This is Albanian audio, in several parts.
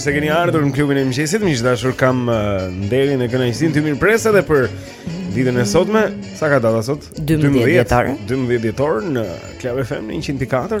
se keni ardhur në klubin e mëngjesit. Miq të dashur kam uh, nderin e kënaqësinë t'ju mirëpres edhe për ditën e sotme. Sa ka data sot? 12 dhjetor. 12 dhjetor në Club FM në 104.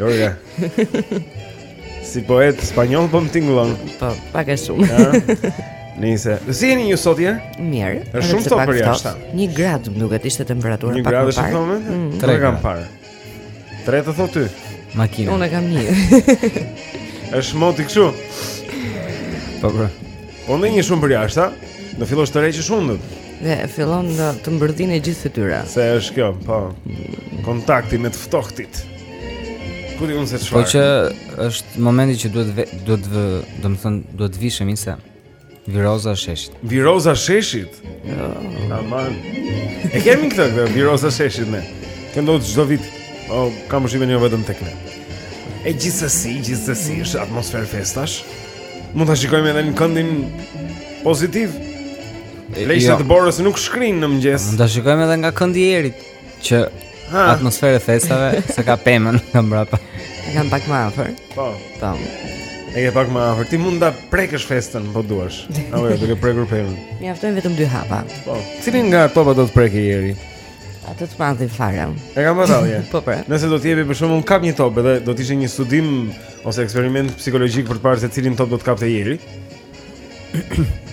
Lorka. si poet spanjoll po më tingëllon. Po, pak e shumë. Nice, si jeni ju sot djem? Mirë. Është shumë ftohtë përjashta. 1 gradë më duket ishte temperatura pak më parë. 1 gradë është thonë? Mm. Tre kam parë. Tre të thotë ty. Makina. Unë kam një. Është moti kështu. Po bra. Po ndenje shumë përjashta do fillosh të rrjedhësh hundët. Dhe fillon të mërdhijë e gjithë fytyra Se është kjo, po Kontakti me të ftohtit Kuti unë se të çfarë Po që është momenti që duhet ve, duhet vë, domethënë, duhet vishemi se Viroza shëtit Viroza shëtit? Jo oh. Aman E kemi këtë këtë, viroza shëtit ne Këtu çdo vit O, oh, kam është i me një jo vetëm tek ne E gjithsesi, gjithsesi, është atmosferë festash Mund ta shikojmë edhe në këndin pozitiv Lëmsha jo. të borës nuk shkrin në mëngjes. Mund ta shikojmë edhe nga këndi i Erit që ka. atmosferë festave se ka pemën nga mbrapa. E kam pak më afër. Po. Tam. E ke pak më afër. Ti mund ta prekësh festën, po duash. Apo do të prekur pemën. Mjaftojnë vetëm dy hapa. Po. Cilin nga topat do të prekë Eri? Atë të madhin fare. E kam vënë. Po pra. Nëse do të jepej për shembull kap një top edhe do të ishte një studim ose eksperiment psikologjik për të parë se cilin top do të kapte Eri.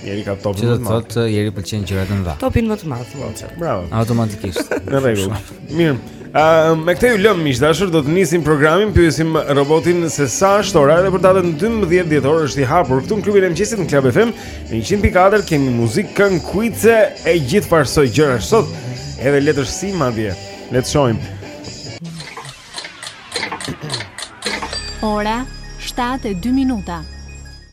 Eri kap topin më të madh. Çfarë thotë Eri pëlqen gjërat e mëdha? Topin më të madh, Monçer. Bravo. Automatikisht. Në rregull. Mirë. Ëm uh, me këtë ju lëmë miq të dashur, do të nisim programin, pyesim robotin se sa është ora dhe për datën 12 dhjetor është i hapur këtu në klubin e mëngjesit në Club FM. Në 100.4 kemi muzikë këngë kuize e gjithfarësoj gjëra sot. Edhe letërsi madje. Le të shohim. Ora 7:02 minuta.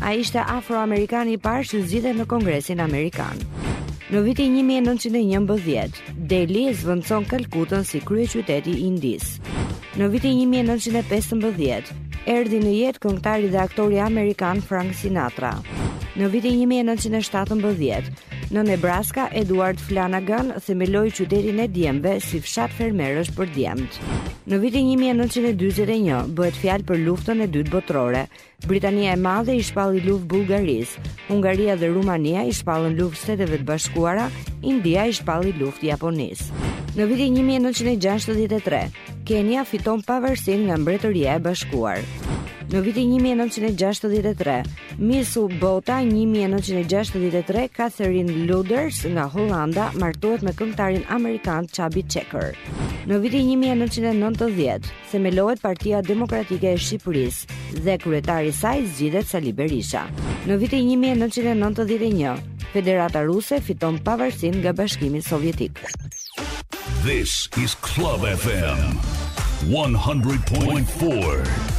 Ai ishte afroamerikani i parë që zgjidhet në Kongresin Amerikan. Në vitin 1911, Delhi zëvendëson Kalkutën si kryeqyteti i Indisë. Në vitin 1915, erdhi në jetë këngëtari dhe aktori amerikan Frank Sinatra. Në vitin 1917, në Nebraska, Edward Flanagan themeloi qytetin e djemve si fshat fermerësh për djemtë. Në vitin 1941, bëhet fjalë për luftën e dytë botërore, Britania e Madhe i shpalli luftë Bullgarisë, Hungaria dhe Rumania i shpallën luftë Shteteve të Bashkuara, India i shpalli luftë Japonisë. Në vitin 1963, Kenia fiton pavarësinë nga Mbretëria e Bashkuar. Në vitin 1963, Miss Bota 1963, Catherine Luders nga Hollanda martohet me këngëtarin amerikan Chubby Checker. Në vitin 1990, themelohet Partia Demokratike e Shqipërisë dhe kryetari i saj zgjidhet Sali Berisha. Në vitin 1991, Federata Ruse fiton pavarësinë nga Bashkimi Sovjetik. This is Club FM 100.4.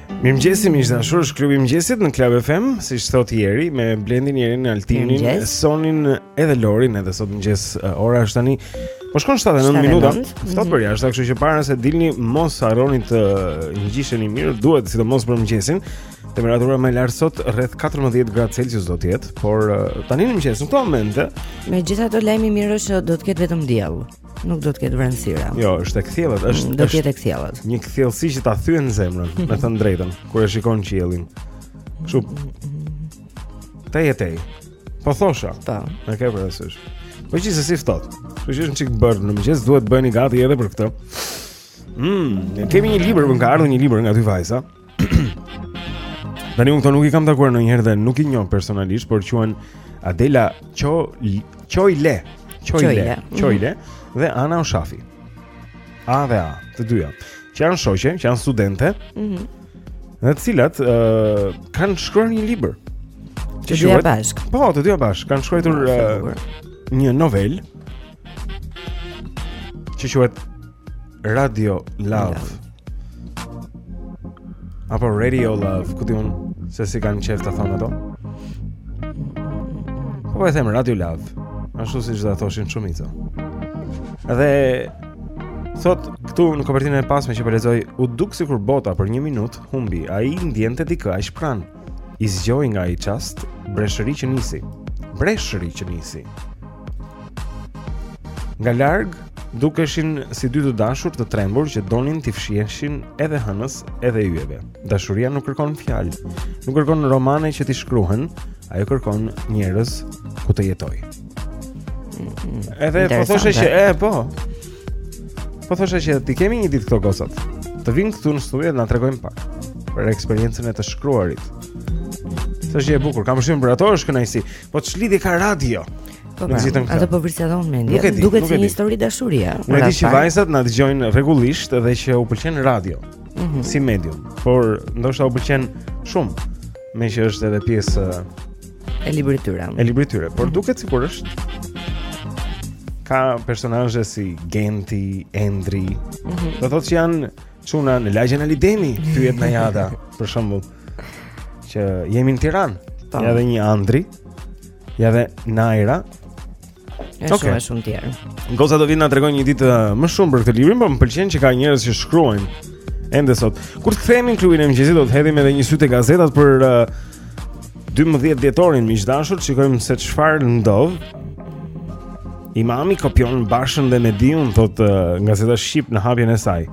Mirëmëngjesi miq të dashur, është klubi i mëngjesit në Club FM, siç thotë Jeri me Blendin, Jerin, Altinin, Sonin edhe Lorin, edhe sot mëngjes ora është tani. Po shkon 7 e 9 minuta. Ftohtë përjashta, kështu që para se të dilni mos harroni të ngjisheni mirë, duhet sidomos për mëngjesin. Temperatura më e lartë sot rreth 14 gradë Celsius do të jetë, por tani në mëngjes në këto momente, megjithatë lajmi i mirë është se do të ketë vetëm diell. nuk do të ketë vranësira. Jo, është e kthjellët, mm, është do të jetë e kthjellët. Një kthjellësi që ta thyen zemrën, me thënë të drejtën, kur e shikon qiellin. Kështu. Te jetej. Po thosha. Ta. Po. E ke parasysh. Po gjithsesi ftohtë. Kështu që është një çik brr në mëngjes, duhet të bëni gati edhe për këtë. Mmm, kemi një libër, më ka ardhur një libër nga dy vajza. Tani unë këto nuk i kam takuar ndonjëherë dhe nuk i njoh personalisht, por quhen Adela Qojle, Qojle, Qojle, mhm. Qojle dhe Ana Oshafi. A dhe A, të dyja. Që janë shoqe, që janë studente, mm -hmm. dhe të cilat uh, kanë shkruar një libër. Të dyja bashkë. Po, të dyja bashkë. Kanë shkruar uh, një novelë që quhet Radio Love. Apo Radio Love, ku di unë se si kanë qejf ta thonë ato? Po po e them Radio Love, ashtu siç do ta thoshin shumica. Dhe, thot, këtu në kopertinën e pasme që po lexoj, po u duk sikur bota për një minut, humbi, ai ndjente dikë aq pranë. I zgjoi nga ai çast breshëri që nisi. Breshëri që nisi. Nga larg dukeshin si dy të dashur të trembur që donin t'i fshiheshin edhe hënës, edhe yjeve. Dashuria nuk kërkon fjalë, nuk kërkon romane që t'i shkruhen, ajo kërkon njerëz ku të jetojë. Mm, mm, edhe po thoshe që e po, Po thosha që t'i kemi një ditë këto gocat. Të vinë këtu në studio të na tregojnë pak për eksperiencën e të shkruarit. Sa është e bukur, kam përshtypjen për ato është kënaqësi. Po ç'lidhje ka radio. Po pra, atë po vrisja dhe unë mendjen. Duket si një histori dashurie. Unë e di që vajzat na dëgjojnë rregullisht dhe që u pëlqen radio mm -hmm. si medium, por ndoshta u pëlqen shumë, meqë është edhe pjesë E librit të tyre. E librit të tyre, por duket sikur është ka personazhe si Genti, Endri. Mm -hmm. Do të thotë që janë çuna në lagjen Ali Demi, pyet Najada, për shembull, që jemi në Tiranë. Ja dhe një Andri, ja dhe Naira, Është okay. shumë shumë tjerë. Gocat do vijnë të na tregojnë një ditë uh, më shumë për këtë librin, por më pëlqen që ka njerëz që shkruajnë ende sot. Kur të kthehemi në klubin e mëngjesit do të hedhim edhe një sy te gazetat për uh, 12 dhjetorin miq të dashur, shikojmë se çfarë ndodh. Imami kopjon Bashën dhe Mediun thotë uh, gazeta Shqip në hapjen e saj.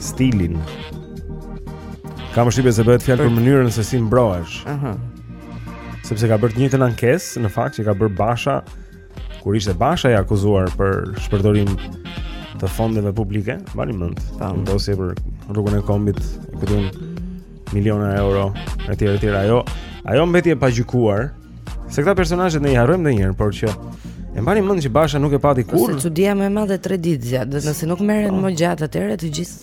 Stilin. Kam përshtypjen se bëhet fjalë për mënyrën se si mbrohesh. Aha. Uh -huh. Sepse ka bërë të njëjtën ankesë, në fakt që ka bërë Basha kur ishte Basha i akuzuar për shpërdorim të fondeve publike, mbani mend, ndodhte për rrugën e kombit, këtu miliona euro etj etj ajo ajo mbeti e pagjykuar se këta personazhet ne i harrojmë ndonjëherë por që e mbani mend që Basha nuk e pati kurrë se çudia më e madhe tre ditë zgjat dhe nëse nuk merren më gjatë atëherë të gjithë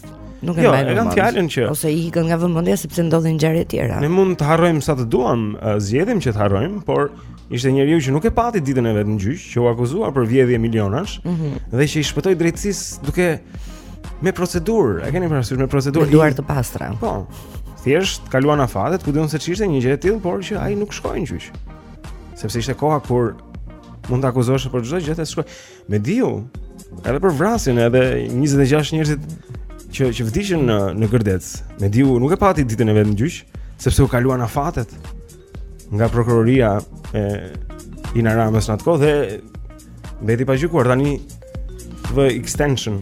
Nuk e jo, mbajnë. Jo, e kam fjalën që ose i ikën nga vëmendja sepse ndodhin ngjarje të tjera. Ne mund të harrojmë sa të duam, zgjedhim që të harrojmë, por ishte njeriu që nuk e pati ditën e vet në gjyq, që u akuzua për vjedhje milionash mm -hmm. dhe që i shpëtoi drejtësisë duke me procedurë, e keni parasysh me procedurë duar të pastra. Po. Thjesht kaluan afatet, ku di unë se ç'ishte një gjë e tillë, por që ai nuk shkoi në gjyq. Sepse ishte koha kur mund të akuzoheshe për çdo gjë të shkoje. Mediu. Edhe për vrasjen edhe 26 njerëzit që që vdiqën në në Gërdec. Mediu nuk e pati ditën e vet në gjyq, sepse u kaluan afatet nga prokuroria e Ina Ramës në atë kohë dhe mbeti pa gjykuar tani the extension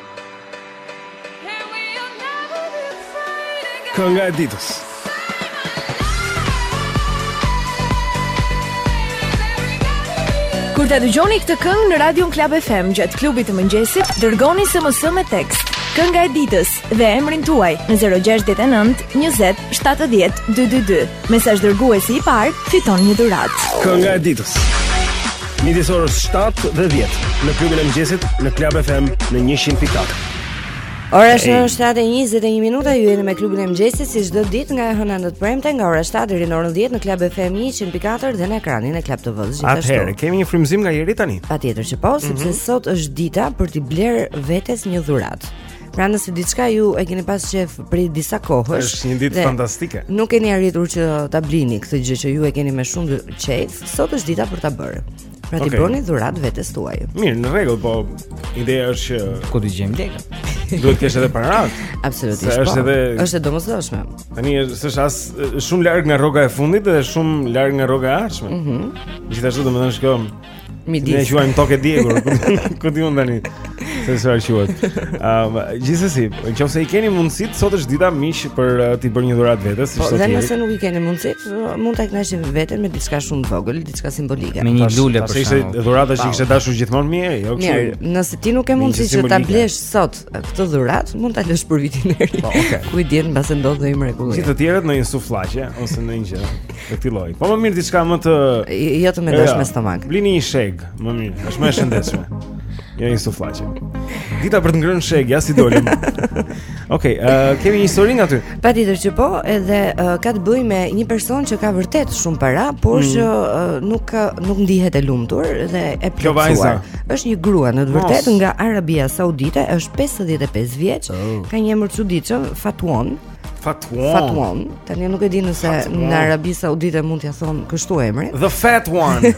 Kënga e ditës. Kur ta dëgjoni këtë këngë në Radio Klan FM gjatë klubit të mëngjesit, dërgoni SMS me tekst Kënga e ditës dhe emrin tuaj në 069 20 70 222. Mesazh dërguesi i parë fiton një dhuratë. Kënga e ditës. Midis orës 7 dhe 10 në klubin e mëngjesit në Club FM në 100.4. Ora është në 7:21 minuta, ju jeni me klubin e mëngjesit si çdo ditë nga e hëna në të premte nga ora 7 deri në orën 10 në Club FM 104 dhe në ekranin e Club TV-s gjithashtu. Atëherë kemi një frymëzim nga Jeri tani. Patjetër që po, sepse mm -hmm. sot është dita për t'i blerë vetes një dhuratë. Pra nëse diçka ju e keni pas qejf prej disa kohësh. Është një ditë fantastike. Nuk keni arritur që ta blini këtë gjë që ju e keni me shumë qejf, sot është dita për ta bërë. Pra t'i okay. bëni dhuratë vetes tuaj. Mirë, në rregull, po ideja është që ku të gjejmë lekë. Duhet të kesh edhe para. Absolutisht. Po. Është edhe është e domosdoshme. Tani është është sa shumë larg nga rroga e fundit dhe shumë larg nga rroga e ardhshme. Mhm. Mm Gjithashtu domethënë shkojmë Midis. Ne e quajmë tokë e djegur. Ku di unë tani se si quhet. Ëm, um, gjithsesi, nëse i keni mundësitë, sot është dita miq për uh, t'i bërë një dhuratë vetes, siç po, thotë. Po, nëse nuk i keni mundësitë, mund ta kënaqni veten me diçka shumë të vogël, diçka simbolike. Me një lule për shembull. Ishte dhurata që kishte dashur gjithmonë mirë, jo kështu. Mirë, nëse ti nuk ke mundësi që ta blesh sot Këtë dhuratë mund ta lësh për vitin e ri. Po, okay. Ku i dihet mbase ndodh ndonjë mrekulli. Si të tjerët në një sufllaqe ose në një gjë të këtij lloji. Po më mirë diçka më të jo të mendosh jo. me stomak. Blini një shegë, më mirë. Është më e shëndetshme. Jo një sufllaqe. Dita për të ngrënë shegë, ja si dolim. Okej, okay, uh, kemi një histori nga ty. Patjetër që po, edhe uh, ka të bëjë me një person që ka vërtet shumë para, por mm. që uh, nuk nuk ndihet e lumtur dhe e plotësuar. Është një grua në të vërtetë nga Arabia Saudite, është 55 vjeç, oh. ka një emër të çuditshëm, Fatuon. Fatuon. Fatuon. Tani nuk e di nëse Fatuon. në Arabi Saudite mund t'ia thonë kështu emrin. The Fat One.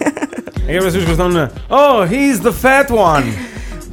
Ai është shumë zonë. Oh, he's the fat one.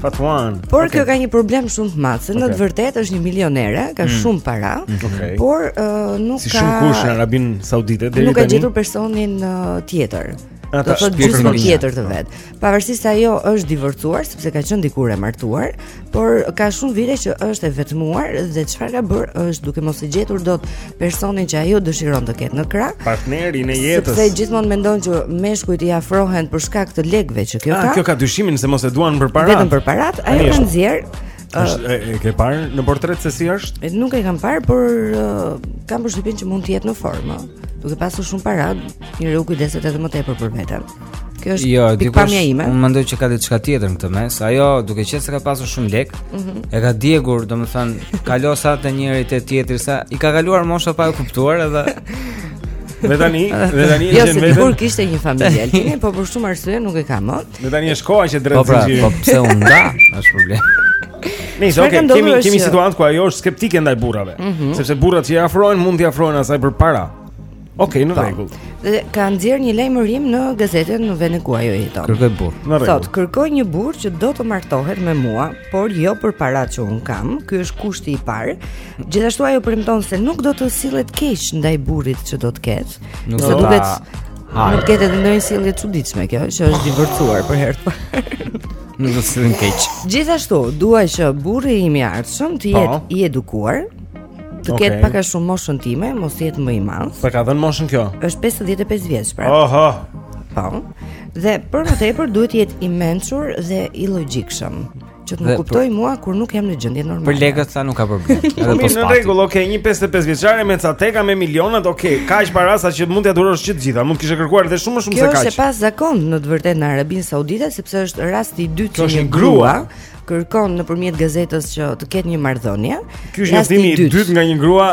Fat one. Por okay. kjo ka një problem shumë të madh, se okay. në të vërtetë është një milionere, ka mm. shumë para. Mm. Okay. Por uh, nuk si ka Si shumë kush në Arabinë Saudite deri tani. Nuk ka gjetur personin uh, tjetër. Do të thotë gjysmën tjetër të vet. Pavarësisht se ajo është divorcuar sepse ka qenë dikur e martuar, por ka shumë vite që është e vetmuar dhe çfarë ka bërë është duke mos e gjetur dot personin që ajo dëshiron të ketë në krah, partnerin e jetës. Sepse gjithmonë mendon që meshkujt i afrohen për shkak të lekëve që kjo ah, ka. Ah, kjo ka dyshimin se mos e duan për paratë. Vetëm për paratë, ajo ka nxjerrë Është e, e ke parë në portret se si është? E, nuk e kam parë, por uh, kam përshtypjen që mund të jetë në formë. Duke pasur shumë para, njeriu kujdeset edhe më tepër për veten. Kjo është jo, pikëpamja ime. Unë mendoj që ka diçka tjetër në këtë mes. Ajo, duke qenë se ka pasur shumë lek, mm -hmm. e ka djegur, domethënë, kalo sa te njëri te tjetri sa i ka kaluar mosha pa e kuptuar edhe Dhe tani, dhe tani jo, se dikur kishte një familje, Altini, po për shumë arsye nuk e ka më. Në tani është koha që drejtë pra, zinxhirin. Po, pra, po pse u nda? Është problem. Nice, okay, kemi kemi situatë ku ajo është skeptike ndaj burrave, mm -hmm. sepse burrat që i afrohen mund t'i afrohen asaj për para. Ok, në rregull. Dhe ka nxjerrë një lajmërim në gazetën në vendin ku ajo jeton. Kërkoj burrë. Në rregull. Sot kërkoj një burrë që do të martohet me mua, por jo për para që unë kam. Ky është kushti i parë. Gjithashtu ajo premton se nuk do të sillet keq ndaj burrit që do të ketë. Nuk do ta Ha. Mund të ketë edhe ndonjë sjellje të çuditshme kjo, që është divorcuar për herë të parë. Nuk do të sillem keq. Gjithashtu, dua që burri im i ardhshëm të po. jetë i edukuar, të okay. ketë pak a shumë moshën time, mos të jetë më i madh. Po ka dhënë moshën kjo? Është 55 vjeç, pra. Oho. Po. Dhe për më tepër duhet të jetë i mençur dhe i logjikshëm. Që të më kuptojë mua kur nuk jam në gjendje normale. Për lekët s'ka, nuk ka problem. Edhe po s'pati. Në rregull, okay, një 55 vjeçare me ca teka me miliona, okay, kaq para sa që mund t'ia durosh të gjitha, mund të kishe kërkuar edhe shumë më shumë se kaq. Kjo është e pazakontë në të vërtetë në Arabinë Saudite sepse është rasti i dytë që një grua kërkon nëpërmjet gazetës që të ketë një marrëdhënie. Ky është njoftimi i dytë nga një grua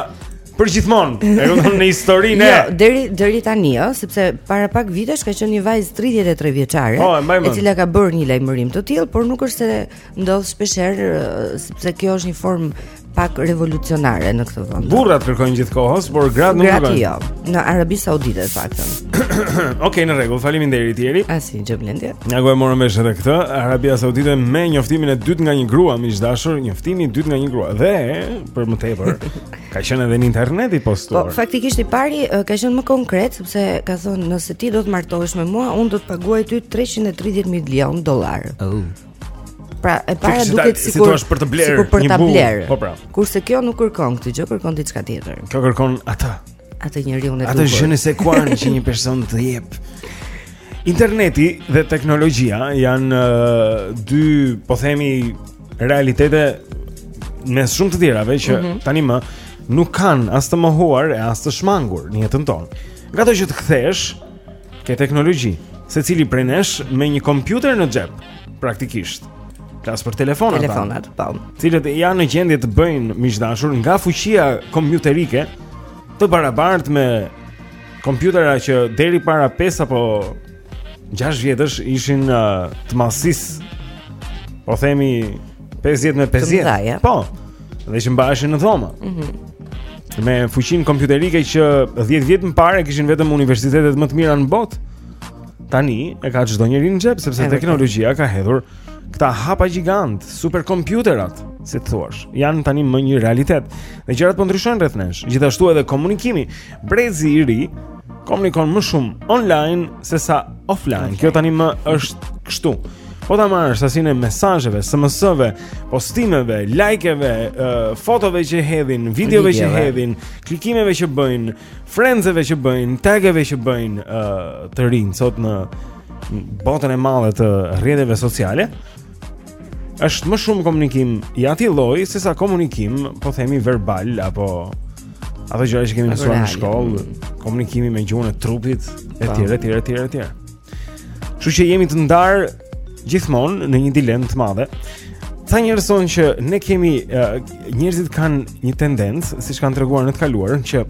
për gjithmonë. E kupton në historinë. Jo, deri deri tani, ëh, sepse para pak vitesh ka qenë një vajzë 33 vjeçare, po, e cila ka bërë një lajmërim të tillë, por nuk është se ndodh shpeshherë, sepse kjo është një formë pak revolucionare në këtë vend. Burrat kërkojnë gjithkohës, por gratë nuk kërkojnë. Gratë jo, në Arabi Saudite faktin. Okej, okay, në rregull, faleminderit Tea. Asgjë, Blendi. Ja ku e morëm vesh edhe këtë, Arabia Saudite me njoftimin e dytë nga një grua, miq të dashur, njoftimi i dytë nga një grua. Dhe për më tepër, Ka qenë edhe në internet i postuar. Po faktikisht i pari ka qenë më konkret sepse ka thënë nëse ti do të martohesh me mua, unë do të të paguaj ty 330 milion dollarë. Oh. Pra e para si duket si sikur është për të blerë, sikur për ta blerë. Po pra. Kurse kjo nuk kërkon këtë gjë, kërkon diçka tjetër. Kjo kërkon atë. Atë njeriun e duhur. Atë gjënë sekuan që një person të jep. Interneti dhe teknologjia janë uh, dy, po themi, realitete mes shumë të tjerave që mm -hmm. tani më nuk kanë as të mohuar e as të shmangur në jetën tonë. Ngado që të kthehesh ke teknologji, secili prej nesh me një kompjuter në xhep, praktikisht. Flas për telefonat. Telefonat, po. Të cilët janë në gjendje të bëjnë miq të dashur nga fuqia kompjuterike të barabarta me kompjutera që deri para 5 apo 6 vitesh ishin uh, të masës Po themi 50 me 50 Po Dhe mbaheshin në dhoma mm -hmm. Me fuqinë kompjuterike që 10 vjet më parë e kishin vetëm universitetet më të mira në botë Tani e ka çdo njeri në xhep Sepse teknologjia ka hedhur Këta hapa gjigantë Superkompjuterat Si të thuash Janë tani më një realitet Dhe gjërat po ndryshojnë rreth nesh Gjithashtu edhe komunikimi Brezi i ri komunikon më shumë online se sa offline. Okay. Kjo tani më është kështu. Po ta marrësh sasinë e mesazheve, SMS-ve, postimeve, like-eve, uh, fotove që hedhin, videove që hedhin, klikimeve që bëjnë, friends-eve që bëjnë, tag-eve që bëjnë uh, të rinjtë sot në botën e madhe të rrjeteve sociale, është më shumë komunikim i atij lloji se sa komunikim, po themi verbal apo ato gjëra që kemi mësuar në shkollë, komunikimi me gjuhën e trupit etj etj etj etj. Kështu që jemi të ndarë gjithmonë në një dilemë të madhe. Ca njerëz thonë që ne kemi njerëzit kanë një tendencë, siç kanë treguar në të kaluarën, që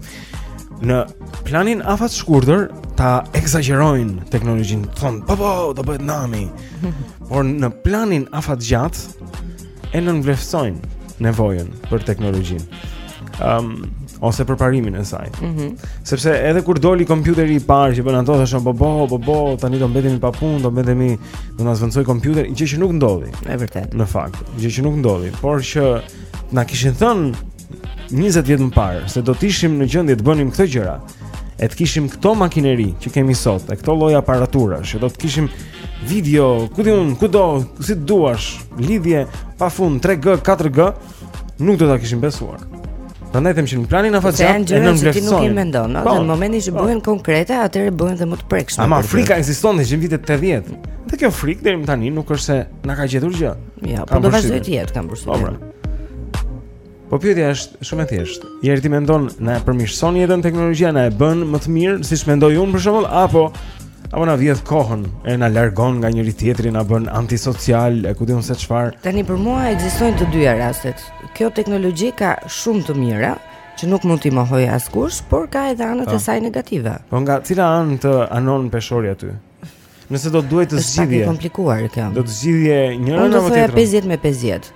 Në planin afatshkurtër ta ekzagjerojnë teknologjinë, thonë, bobo, do bëhet nami. Por në planin afatgjatë e nënvleftësojnë nevojën për teknologjinë. Ëm um, ose përparimin e saj. Mhm. Mm Sepse edhe kur doli kompjuteri i parë që bën ato thoshin bo bo bo bo tani do mbetemi pa punë, do mbetemi do na zëvendësojë kompjuteri, gjë që nuk ndodhi. Është e vërtetë. Në fakt, gjë që nuk ndodhi, por po të na kishin thënë 20 vjet më parë se do të ishim në gjendje të bënim këto gjëra. E të kishim këto makineri që kemi sot, e këto lloj aparaturash, do të kishim video, ku di unë, kudo, si të duash, lidhje pa fund 3G, 4G, nuk do ta kishim besuar. Prandaj them që në planin afatgjatë e nënvlerësojnë. Nuk i mendon, po, në momentin që po. bëhen konkrete, atëherë bëhen dhe më të prekshme. Ama frika ekziston dhe që në vitet 80. Dhe kjo frikë deri më tani nuk është se na ka gjetur gjë. Ja, po do vazhdojë të jetë kam përshtypjen. Po, pra. Po pyetja është shumë e thjeshtë. Jeri ti mendon na e përmirëson jetën teknologjia, na e bën më të mirë, siç mendoj unë për shembull, apo apo na vjedh kohën e na largon nga njëri tjetri, na bën antisocial, e ku di unë se çfarë. Tani për mua ekzistojnë të dyja rastet. Kjo teknologji ka shumë të mira që nuk mund t'i mohojë askush, por ka edhe anët e po. saj negative. Po nga cila anë të anon peshorja ty? Nëse do të duhej të zgjidhje. Është e komplikuar kjo. Do të zgjidhje njërin apo tjetrin. Do të thoja 50 me 50.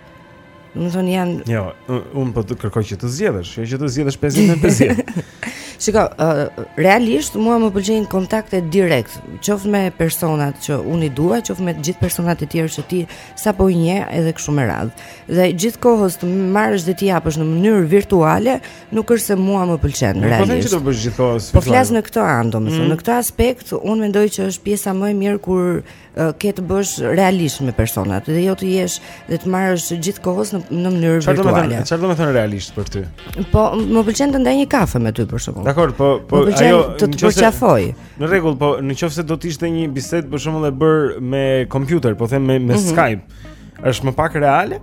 Domethënë janë Jo, unë po të kërkoj që të zgjedhësh, jo që të zgjedhësh 50 me 50. Shiko, uh, realisht mua më pëlqejnë kontakte direkt, qoftë me personat që unë i dua, qoftë me të gjithë personat e tjerë që ti sapo i njeh edhe kështu me radhë. Dhe gjithë kohës të marrësh dhe të japësh në mënyrë virtuale, Nuk është se mua më pëlqen realisht. Po them që të jesh gjithë kohës. Po flas në këtë anë, domethënë, mm. në këtë aspekt unë mendoj që është pjesa më e mirë kur uh, ke të bësh realisht me personat dhe jo të jesh dhe të marrësh gjithë kohës në në mënyrë virtuale. Çfarë do të thotë? Çfarë do të thotë realisht për ty? Po, më pëlqen të ndaj një kafe me ty për shembull. Dakord, po apo të të përqafoj. Në rregull, po në qoftë se do të ishte një bisedë për shembull e bërë me kompjuter, po them me me mm -hmm. Skype, është më pak reale?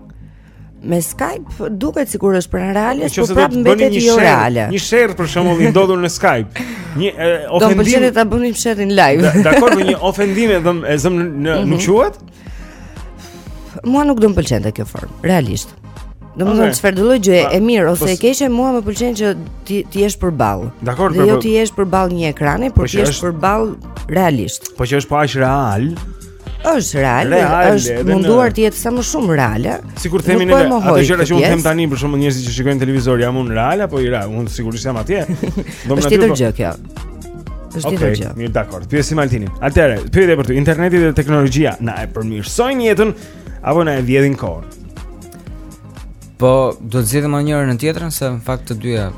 Me Skype duket sikur është pranë reales, por prap mbetet jo reale. Një sherr për shembull i ndodhur në Skype. Një ofendim. Do të pëlqente ta bënit sherrin live. Dakor, me një ofendim edhe e zëmë në mhm. nuk quhet? Mua nuk do më pëlqente kjo formë, realisht. Domethënë çfarëdo lloj gjë e mirë ose e keqe, mua më pëlqen që ti t'i jesh përballë. Dakor, jo t'i jesh përballë një ekrani, por po t'i jesh përballë realisht. Po që është po aq real, Është real, real është munduar të jetë sa më shumë reale. Sikur themi ne, po ato gjëra që unë them tani për shembull njerëzit që shikojnë televizor, jam unë real apo ireal? Unë sigurisht jam atje. Domethënë gjë kjo. Është okay, gjë. Mirë, dakor. Pyesim Altinin. Atëherë, pyetje për ty. Interneti dhe teknologjia na e përmirësojnë jetën apo na e vjedhin kohën? Po, duhet të zgjedhim njërën nga tjetra se në fakt të dyja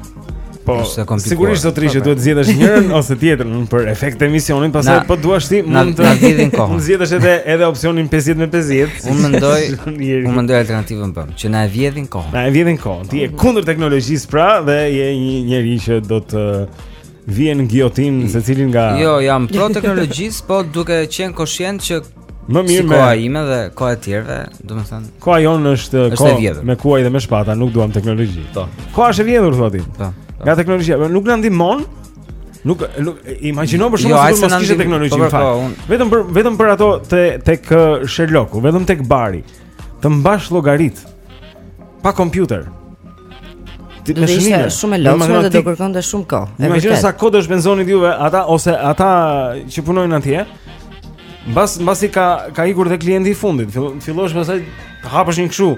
Po, sigurisht zotëri që duhet të zgjedhësh njërën ose tjetrën për efekt të emisionit, pastaj po duash ti mund të zgjidhin kohën. Mund zgjedhësh edhe edhe opsionin 50 me 50. Unë mendoj, unë mendoj alternativën B, që na e vjedhin kohën. Na e vjedhin kohën. Ti je kundër teknologjisë pra dhe je një njeri që do të vjen gijotinë secilin nga Jo, jam pro teknologjisë, po duke qenë koshient që Më merr sidomos koha ime dhe koha e të tjerëve, domethënë. Koha jonë është kohë me kuaj dhe me shpata, nuk duam teknologji. Po. Koha është e vjedhur thua ti. Po. Po. Nga teknologjia, pra, nuk na ndihmon. Nuk nuk imagjino për shembull jo, të mos kishte teknologji po, në fakt. Vetëm për vetëm për ato te tek Sherlocku, vetëm tek bari. Të mbash llogaritë. Pa kompjuter. Ti imagjino. Shumë e lodhshme dhe do kërkonte shumë kohë. Imagjino sa kohë do shpenzonit juve, ata ose ata që punojnë atje. Mbas mbasi ka ka ikur dhe klienti i fundit. Fillosh pastaj të hapësh një kshu.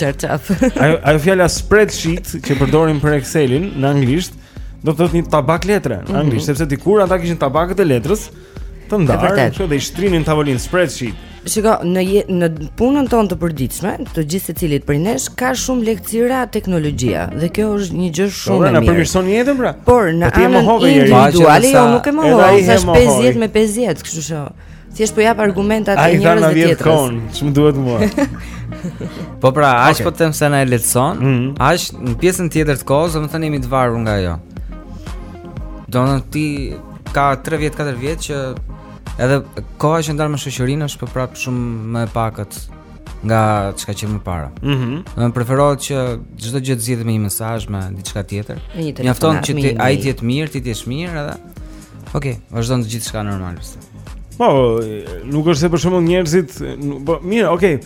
Çarçaf. Ajo ajo fjala spreadsheet që përdorin për Excelin në anglisht, do të thotë një tabak letre në mhm. anglisht, mm -hmm. sepse dikur ata kishin tabakët e letrës. Mm Të ndarë, kështu dhe i shtrinin në tavolinë spreadsheet. Shiko, në je, në punën tonë të përditshme, të gjithë secilit prej nesh ka shumë lehtësira teknologjia dhe kjo është një gjë po, shumë e mirë. Na përmirëson jetën pra. Por në po anën individuale jo nuk e mohoj, thashë 50 me 50, kështu që thjesht po jap argumentat e anës tjetër. Ai ç'më duhet mua. po pra, aq po them se na e lehtëson, mhm. aq në pjesën tjetër të kohës, domethënë jemi të varur nga ajo. Domethënë ti ka 3 vjet, 4 vjet që edhe koha që ndar me shoqërinë është për prapë shumë më e pakët nga ç'ka qenë më para. Mhm. Mm preferohet që çdo gjë të zgjidhet me një mesazh, me diçka tjetër. Mjafton që ti ai të jetë mirë, ti të jesh mirë edhe. Okej, okay, vazhdon gjithçka normal. Po, nuk është se për shembull njerëzit, po mirë, okay.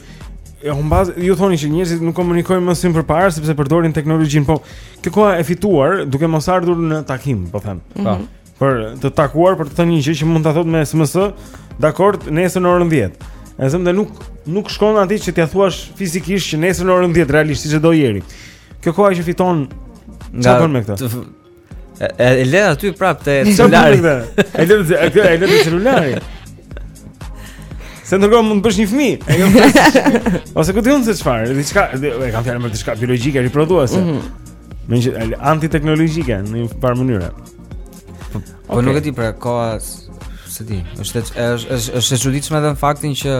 E humbaz, ju thoni që njerëzit nuk komunikojnë më si përpara sepse përdorin teknologjinë, po Kjo koha e fituar duke mos ardhur në takim, po them. Po. Mm -hmm. Për të takuar për të thënë një gjë që mund ta thotë me SMS, dakord, nesër në orën 10. Edhe nuk nuk shkon aty që t'ia thuash fizikisht që nesër në orën 10 realisht siç e do njeri. Kjo koha që fiton nga çfarë me këtë? E, e, e le aty prap te celulari. E le te celulari. Se ndërkohë mund të bësh një fëmijë. Jo, Ose ku di unë se çfarë, diçka, e kam fjalën për diçka biologjike, riprodhuese. Mm -hmm. Me një antiteknologjike në një farë mënyre. Po okay. nuk e di pra koha se di. Është është është është e çuditshme edhe në faktin që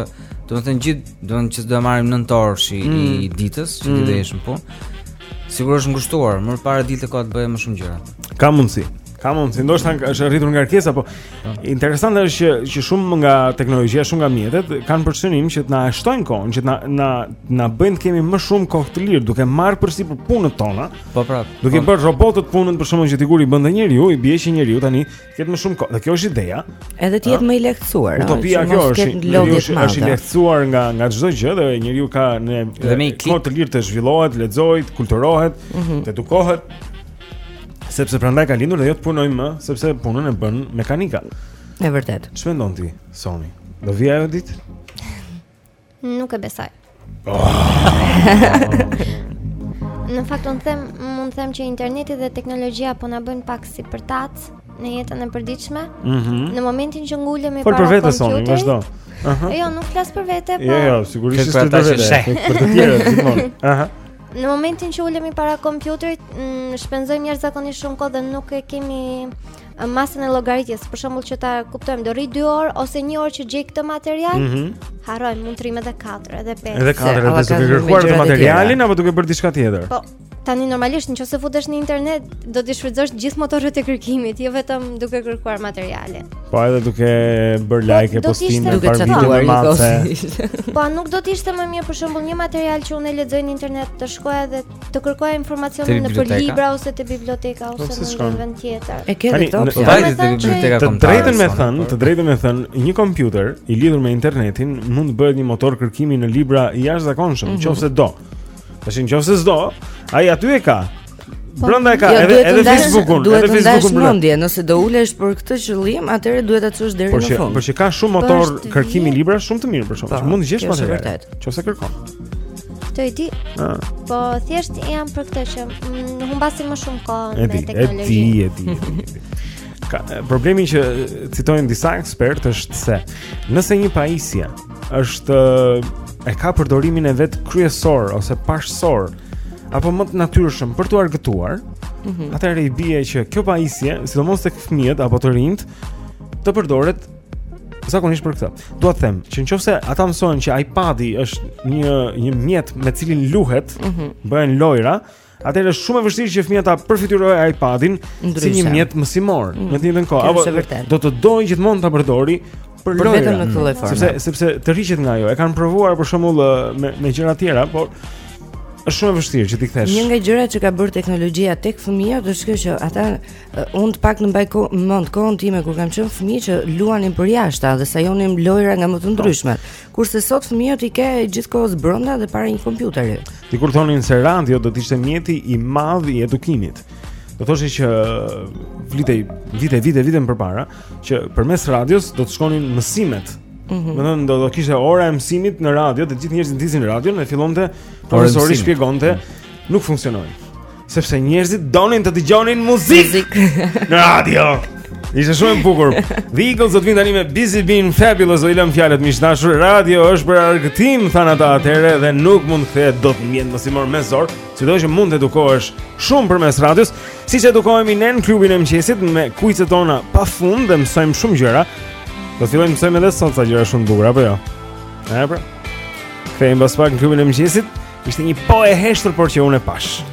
do të thënë gjithë, do të thënë që do të marrim 9 orë shi mm -hmm. i ditës, që mm -hmm. do jeshim po. Sigurisht është ngushtuar, më parë ditë ka të bëjë më shumë gjëra. Ka mundsi. Ka mundsi, ndoshta është rritur nga kërkesa, po Interesante është që që shumë nga teknologjia, shumë nga mjetet kanë për synim që të na shtojnë kohën, që të na na na bëjnë të kemi më shumë kohë të lirë, duke marrë përsipër punët tona. Po pra. Duke po. bërë robotët punën për shembull që dikur i bënte njeriu, i bie që njeriu tani ketë më shumë kohë. Dhe kjo është ideja. Edhe të jetë më i lehtësuar. Utopia kjo është, njeriu është, është i lehtësuar nga nga çdo gjë dhe njeriu ka më kohë të lirë të zhvillohet, lexojë, kulturohet, mm -hmm. të edukohet. Sepse prandaj ka lindur dhe jo të punojë më, sepse punën e bën mekanika. E vërtet. Ç'mendon ti, Soni? Do vijë ajo ditë? Nuk e besoj. Oh. në fakt unë them, mund të them që interneti dhe teknologjia po na bëjnë pak si përtacë në jetën e përditshme. Mm -hmm. Në momentin që ulemi para kompjuterit. Por për vete Soni, vazhdo. Aha. Jo, nuk flas për vete, po. Jo, jo, sigurisht s'është për vete. Për të tjerët, gjithmonë. Aha. Në momentin që ulemi para kompjuterit, mm, shpenzojmë jashtëzakonisht shumë kohë dhe nuk e kemi masën e llogaritjes, për shembull që ta kuptojmë, do rri 2 orë ose 1 orë që gjej këtë material. Mm -hmm. Harrojmë mund të rrim edhe 4, edhe 5. Edhe 4, edhe 5 duke kërkuar këtë materialin apo duke bërë diçka tjetër. Po. Tani normalisht nëse futesh në internet, do të shfrytëzosh gjithë motorët e kërkimit, jo vetëm duke kërkuar materialin. Po edhe duke bër po, like po, postime duke çatuar i thotë. Po nuk do të ishte më mirë për shembull një material që unë lexoj në internet të shkoj edhe të kërkoj informacionin nëpër libra ose te biblioteka po, ose në një vend tjetër. E ke vetë opsion. Po vajte te biblioteka kombëtare. Të drejtën me thën, të drejtën me thën, një kompjuter i lidhur me internetin mund të bëhet një motor kërkimi në libra i jashtëzakonshëm, mhm. nëse do. Tash nëse s'do, ai aty e ka. Po, Brenda e ka jo, edhe edhe Facebookun, edhe Facebookun brenda. mendje, nëse do ulesh për këtë qëllim, atëherë duhet ta çosh deri në fund. Por që ka shumë po, motor kërkimi libra shumë të mirë për shembull. Po, mund të gjesh material. Nëse kërkon. Këtë e di. Ah. Po thjesht jam për këtë që mm, humbasim më shumë kohë në teknologji. E di, e di, e di. Ka problemi që citojnë disa ekspertë është se nëse një pajisje është e ka përdorimin e vet kryesor ose parësor apo më të natyrshëm për t'u argëtuar, mm -hmm. atëherë i bie që kjo pajisje, sidomos tek fëmijët apo të rinjtë, të përdoret zakonisht për këtë. Dua të them që në qoftë se ata mësohen që iPad-i është një mjet me cilin luhet, mm -hmm. bëhen lojra, atëherë është shumë e vështirë që fëmija ta përfityrojë iPadin si një mjet mësimor. Mm. Në të njëjtën kohë, apo do të dojë gjithmonë ta përdori për vetëm në këtë lloj forme. Sepse sepse tërhiqet nga ajo. E kanë provuar për shembull me me gjëra të tjera, por është shumë e vështirë që t'i kthesh. Një nga gjërat që ka bërë teknologjia tek fëmijët është kjo që ata unë të paktën mbaj mend kohën time kur kam qenë fëmijë që luanim përjashta dhe sajonim lojëra nga më të ndryshmet. Kurse sot fëmijët i ke gjithë kohës brenda dhe para një kompjuteri. Dikur thonin se radio do të ishte mjeti i madh i edukimit. Do thoshe që flitej, vite, vite, vite më përpara, që përmes radios do të shkonin mësimet. Mm -hmm. Domethënë, do të kishte ora e mësimit në radio, të gjithë njerëzit ndiznin radion dhe fillonte profesori shpjegonte, nuk funksionoi. Sepse njerëzit donin të dëgjonin muzikë në radio. Ishte shumë e bukur. The Eagles do të vinë tani me Busy Being Fabulous, i lëm fjalët miq të dashur. Radio është për argëtim, thanë ata atëherë dhe nuk mund të kthehet dot në mjet mësimor me zor. Sidoqë mund të edukohesh shumë përmes radios Siç edukohemi ne në klubin e mëngjesit Me kuicet tona pa fund dhe mësojmë shumë gjëra Do të fillojmë mësojmë edhe sot ca gjëra shumë të bukura, apo jo? E pra Kthehemi pas pak në klubin e mëngjesit Ishte një po e heshtur por që unë e pashë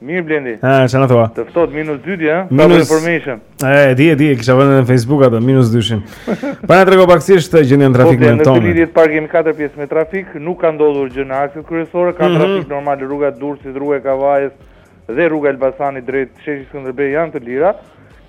Mirë Blendi. Ha, çfarë na thua? Të ftohtë minus 2 dija, eh? minus... information. E, di, di, kisha vënë në Facebook atë minus 2-shin. Pa na trego paksisht gjendjen e trafikut në Tiranë. Në lidhje të parkimi 4 pjesë me trafik, nuk ka ndodhur gjë në akset kryesore, ka mm -hmm. trafik normal rruga e Durrësit, rruga e Kavajës dhe rruga e Elbasanit drejt Sheshit Skënderbej janë të lira.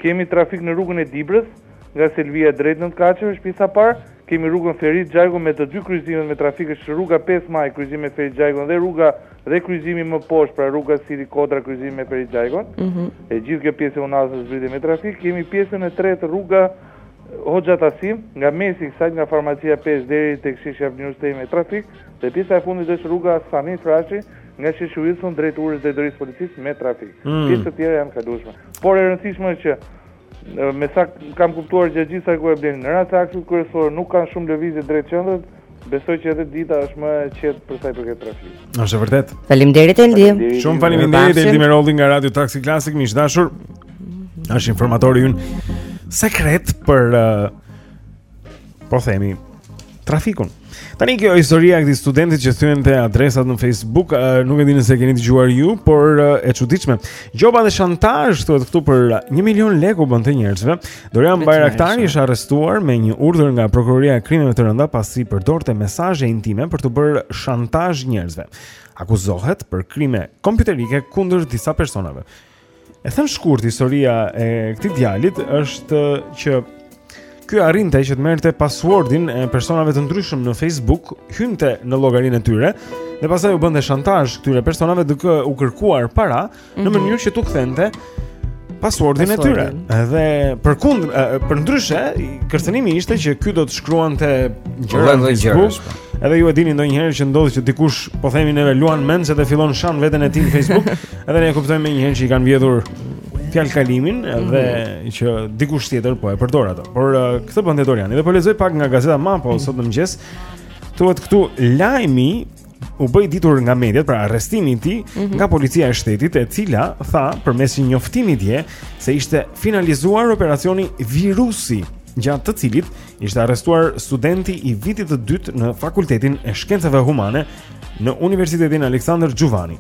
Kemi trafik në rrugën e Dibrës, Nga Selvia drejt Nëntëkatësheve është pjesa e parë, kemi rrugën Ferit Xhajko me të dy kryqëzimet me trafik është rruga pesë Maj kryqëzim me Ferit Xhajkon dhe rruga dhe kryqëzimi më poshtë pra rruga Siri Kodra kryqëzim me Ferit Xhajkon. Mhm. E gjithë kjo pjesë e unazës është zbritje me trafik, kemi pjesën e tretë rruga Hoxha Tahsim, nga mesi i kësaj nga farmacia pesë deri tek sheshi Avni Rustemi me trafik dhe pjesa e fundit është rruga Sami Frashëri nga sheshi Wilson drejt urës së drejtorisë së policisë me trafik. Mm. Pjesët e tjera janë të kalueshme. Por e rëndësishme është që Me sa kam kuptuar gjatë gjithë kësaj kohe Blendi, në rast se akset kryesore nuk kanë shumë lëvizje drejt qendrës, besoj që edhe dita është më e qetë për sa i përket trafikut. Është e vërtetë. Faleminderit Eldi. Shumë faleminderit Eldi, Eldi Merolli nga Radio Taxi Klasik, miq të dashur, është informatori ynë sekret për... Uh, po themi trafikun. Tani kjo historia e këtij studentit që thyente adresat në Facebook, uh, nuk e di nëse e keni dëgjuar ju, por uh, e çuditshme. Gjoba dhe shantazh thuhet këtu për 1 milion lekë u bënte njerëzve. Dorian Bajraktari është arrestuar me një urdhër nga Prokuroria e Krimeve të Rënda pasi përdorte mesazhe intime për t'u bërë shantazh njerëzve. Akuzohet për krime kompjuterike kundër disa personave. E thënë shkurt historia e këtij djalit është që ky arrinte që të merrte passwordin e personave të ndryshëm në Facebook, hynte në llogarinë e tyre dhe pastaj u bënte shantazh këtyre personave duke u kërkuar para mm -hmm. në mhm. mënyrë që t'u kthente passwordin e tyre. Dhe përkund përndryshe, kërcënimi ishte që ky do të shkruante gjëra në Facebook. Po. Edhe ju e dini ndonjëherë që ndodh që dikush po themi neve luan mendsh dhe fillon shan veten e tij në Facebook Edhe ne e kuptojmë menjëherë që i kanë vjedhur fjalëkalimin mhm. dhe që dikush tjetër po e përdor atë. Por uh, këtë bënte Doriani dhe po lexoj pak nga gazeta Mapo mhm. sot në mëngjes. Thuhet këtu lajmi u bë i ditur nga mediat për arrestimin e tij mhm. nga policia e shtetit e cila tha përmes një njoftimi dje se ishte finalizuar operacioni Virusi gjatë të cilit ishte arrestuar studenti i vitit të dytë në Fakultetin e Shkencave Humane në Universitetin Aleksandër Xhuvani.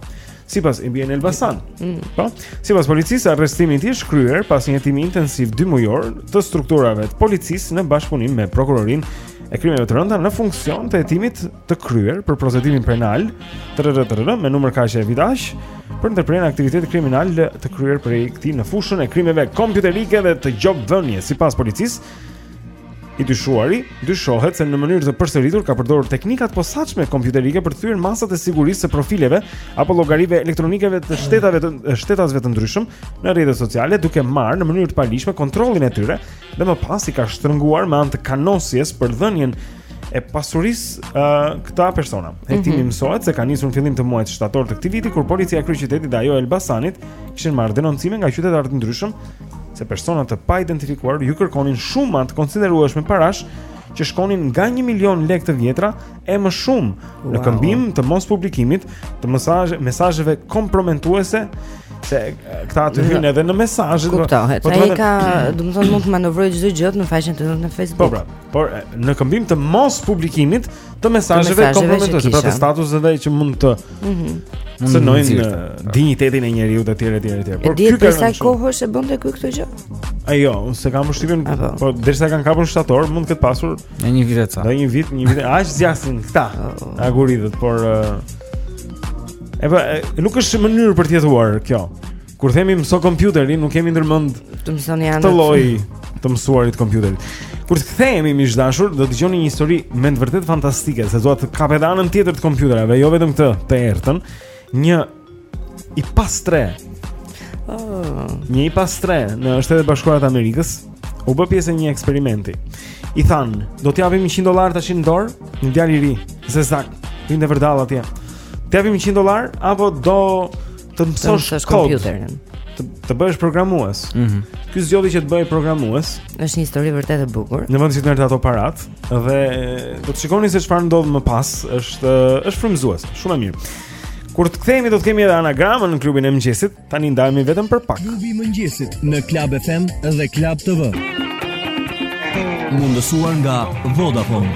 Sipas, i bie në Elbasan. Mm. Po. Sipas policisë, arrestimi i tij është kryer pas një hetimi intensiv dymujor të strukturave të policisë në bashkëpunim me prokurorinë e krimeve të rënda në funksion të hetimit të kryer për procedimin penal trrrr me numër kaq e vitit aq për ndërprerjen e aktivitetit kriminal të kryer prej këtij në fushën e krimeve kompjuterike dhe të gjobvënies. Sipas policisë, I dyshuari dyshohet se në mënyrë të përsëritur ka përdorur teknika të posaçme kompjuterike për të thyer masat e sigurisë së profileve apo llogarive elektronikeve të shtetave të shtetasve të ndryshëm në rrjetet sociale duke marrë në mënyrë të paligjshme kontrollin e tyre dhe më pas i ka shtrënguar me anë të kanosjes për dhënien e pasurisë uh, këta persona. Hetimi mhm. mm -hmm. mësohet se ka nisur në fillim të muajit shtator të këtij viti kur policia e kryeqytetit dhe ajo e Elbasanit kishin marrë denoncime nga qytetarë të ndryshëm se persona të paidentifikuar ju kërkonin shuma të konsiderueshme parash që shkonin nga 1 milion lekë të vjetra e më shumë wow. në këmbim të mospublikimit të mesazh mesazheve kompromentuese se këta aty hyjnë edhe në mesazhe po kuptohet po, ai ka do të thonë mund të manovrojë çdo gjë në faqen tënde në Facebook po pra por në këmbim të mospublikimit të mesazheve komprometuese, pra të statuseve që mund të mhm. cenojnë uh, dinjitetin e njeriut etj etj etj. Por ky për sa kohë që e bënte ky këtë gjë? E jo, s'e kam përshtypjen, po derisa e kanë kapur në shtator, mund të ketë pasur nja një vit e ca. Nja një vit, një vit, aq zgjasin këta. Oh. Aguridhet, por uh, e pra, nuk është mënyrë për të jetuar kjo. Kur themi mëso kompjuterin, nuk kemi ndërmend të mësoni anë. Atë lloj të mësuarit të kompjuterit. Kur të kthehemi miq të dashur, do të dëgjoni një histori me të vërtet fantastike, se duhet të kapim anën tjetër të kompjuterave, jo vetëm këtë, të errëtën, një i pastrehë. Oh. Një i pastrehë në Shtetet e Bashkuara të Amerikës u bë pjesë e një eksperimenti. I thanë, do të japim 100 dollarë tash në dorë, një djalë i ri, zezak, vinte vërdallë atje. Të japim 100 dollarë apo do të mësosh kod, kompjuterin. Të, të bëhesh programues. Mhm. Mm Ky zgjodhi që të bëhej programues. Është një histori vërtet e bukur. Në vend që të merrte ato paratë dhe do të shikoni se çfarë ndodh më pas, është është frymëzuese, shumë e mirë. Kur të kthehemi do të kemi edhe anagramën në klubin e mëngjesit. Tani ndajemi vetëm për pak. Klubi i mëngjesit në Club FM dhe Club TV. Mundësuar nga Vodafone.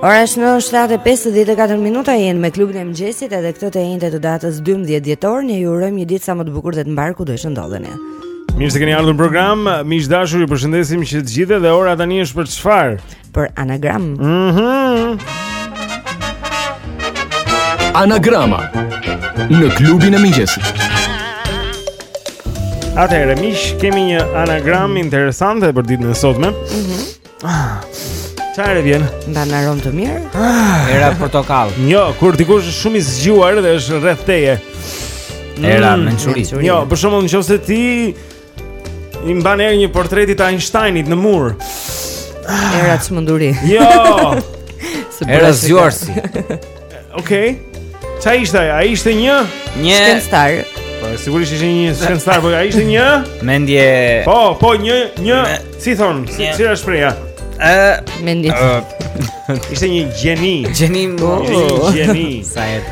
Ora është 7:54 minuta jemi me klubin e mëngjesit edhe këtë të enjte të datës 12 dhjetor ne ju urojmë një ditë sa më të bukur dhe të mbarë kudo që të ndodheni. Mirë se keni ardhur në program. Miq të dashur, ju përshëndesim që të gjithë dhe ora tani është për çfarë? Për anagramë. Mhm. Mm Anagrama në klubin e mëngjesit. Atëherë miq, kemi një anagramë interesante për ditën e sotme. Mhm. Mm Çfarë vjen? Ndiej një aromë të mirë. Ah. Era portokall. Jo, kur dikush është shumë i zgjuar dhe është rreth teje. Era mm, mençuri. Jo, për shembull në qoftë se ti i mban erë një portreti të Einsteinit në mur. Era çmenduri. Jo. Era zgjuarsi. Okej. Okay. Çfarë ishte ajo? Ai ishte një një shkencëtar. Po sigurisht ishte një shkencëtar, por ai ishte një mendje. Po, po një një Me... si thonë, si ta shpreh. Ë, uh, mendje. Uh, ishte një gjeni. Gjeni, po. Oh. Gjeni. Sa e.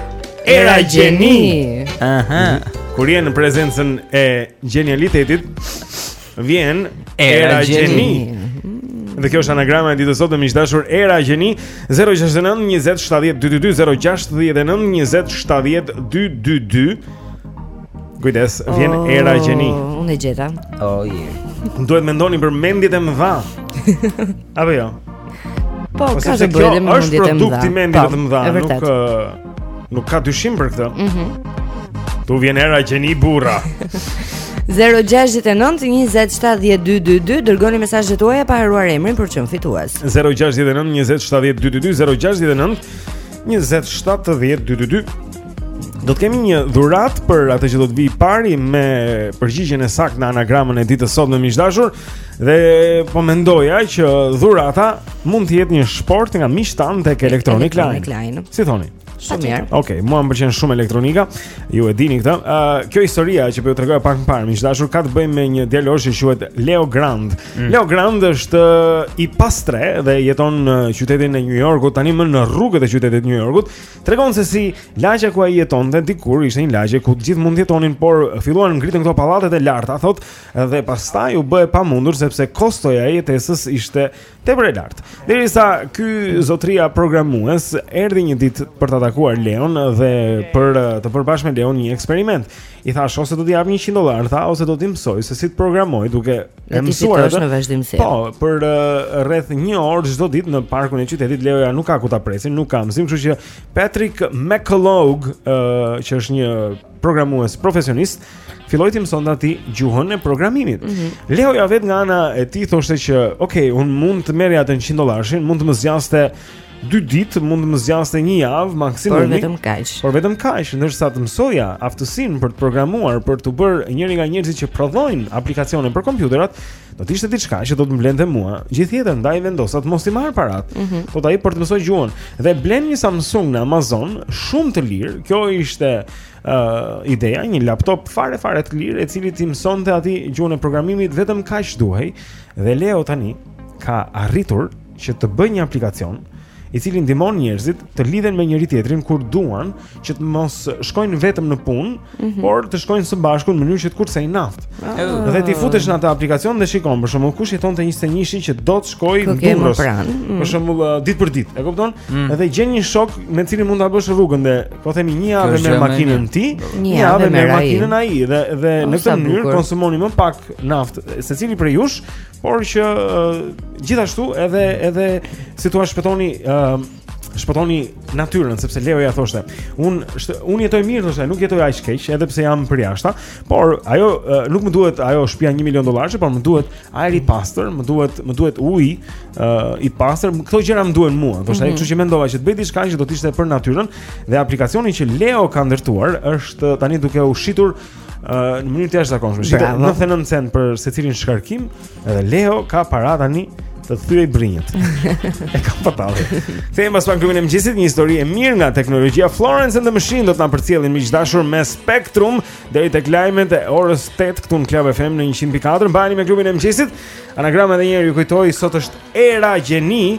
Era gjeni. Aha. Kur je në prezencën e gjenialitetit, Vjen Era Gjeni. Dhe kjo është anagrama e ditës së sotme, miq të dashur, Era Gjeni 069 20 70 222 069 20 70 222. Kujdes, vjen oh, Era Gjeni. Unë e gjeta. Oh yeah. Duhet të mendoni për mendjet e mëdha. Apo jo. Po, ka të bëjë me mendjet e mëdha. Është produkt i mendjeve të mëdha, nuk Nuk ka dyshim për këtë. Mhm. Mm t'u vjen era gjeni burra. 0-6-9-20-70-2-22 Dërgoni mesazhet tuaja pa harruar emrin për të qenë fitues 0-6-9-20-70-2-22 0-6-9-20-70-2-22 Do të kemi një dhuratë për atë që do të vijë i pari me përgjigjen e saktë në anagramën e ditës së sotme miq të dashur Dhe po mendoja që dhurata mund të jetë një sponsor nga miqtë tanë tek Electronic Line. Si thoni? Shumë mirë. Okej, okay, mua më pëlqen shumë elektronika. Ju e dini këtë. Ë, uh, kjo historia që po ju tregoja pak më parë, miq të dashur ka të bëjë me një djalosh që quhet Leo Grand. Mm. Leo Grand është i pastrehë dhe jeton në qytetin e New Yorkut, tanimë në rrugët e qytetit të New Yorkut. Tregon se si lagja ku ai jetonte dikur ishte një lagje ku të gjithë mund të jetonin, por filluan u ngritën këto pallatet e larta, thotë, Dhe pastaj u bë e pamundur sepse kostoja e jetesës ishte tepër e lartë. Derisa ky zotëria programues erdhi një ditë për ta takuar Leon dhe për eh, të bërë bashkë me Leon një eksperiment. I tha ose do t'i jap 100 dollarë, tha ose do t'i mësoj se si të programojë duke e mësuar atë. Po, për eh, rreth 1 orë çdo ditë në parkun e qytetit Leoja nuk ka ku ta presë, nuk ka mësim, kështu që Patrick McCullough, eh, që është një programues profesionist, filloi t'i mësonte atij gjuhën e programimit. Mm -hmm. Leoja vetë nga ana e tij thoshte që, "Ok, unë mund të merrja atë 100 dollarshin, mund të më zgjaste 2 ditë, mund të më zgjaste një javë maksimumi." Por vetëm kaq. Por vetëm kaq, ndërsa të mësoja aftësinë për të programuar, për t'u bërë njëri nga njerëzit që prodhojnë aplikacione për kompjuterat, Do të ishte diçka që do të mbetej mua gjithë jetën, ndaj vendosa të mos i marr paratë. Mm -hmm. Thotë ai për të mësuar gjuhën dhe blen një Samsung në Amazon, shumë të lirë. Kjo ishte uh, ideja, një laptop fare fare të lirë, i cili t'i mësonte atij gjuhën e programimit vetëm kaq duhej. Dhe Leo tani ka arritur që të bëjë një aplikacion i cili ndihmon njerëzit të lidhen me njëri-tjetrin kur duan që të mos shkojnë vetëm në punë, mm -hmm. por të shkojnë së bashku në mënyrë që të kursejnë naftë. Oh. Dhe ti futesh në atë aplikacion dhe shikon, për shembull, kush jeton te 21-shi që do të shkojë në Durrës. Mm. Për shembull, uh, ditë për ditë, e kupton? Mm. Dhe gjen një shok me të cilin mund ta bësh rrugën dhe po themi një javë me makinën ti, një javë me makinën ai dhe dhe në këtë mënyrë konsumoni më pak naftë. Secili prej jush Por që uh, gjithashtu edhe edhe si të thuash shpëtoni uh, shpëtoni natyrën sepse Leoja thoshte, unë unë jetoj mirë thoshte, nuk jetoj aq keq edhe pse jam përjashta, por ajo uh, nuk më duhet ajo shtëpia 1 milion dollarëshe, por më duhet ajri i pastër, më duhet më duhet uji uh, i pastër, këto gjëra më duhen mua. Thoshte, mm -hmm. kështu që mendova që të bëj diçka që do të ishte për natyrën dhe aplikacioni që Leo ka ndërtuar është tani duke u shitur në mënyrë të jashtëzakonshme. Shitet 99 cent për secilin shkarkim, edhe Leo ka para tani të thyejë brinjët. e ka fatalli. Kthehemi pas pak në klubin e mëngjesit, një histori e mirë nga teknologjia Florence and the Machine do të na përcjellin miq të dashur me Spectrum deri tek lajmet e orës 8 këtu në Club FM në 104. Mbahuni me klubin e mëngjesit. Anagrama edhe një herë ju kujtoj, sot është era gjeni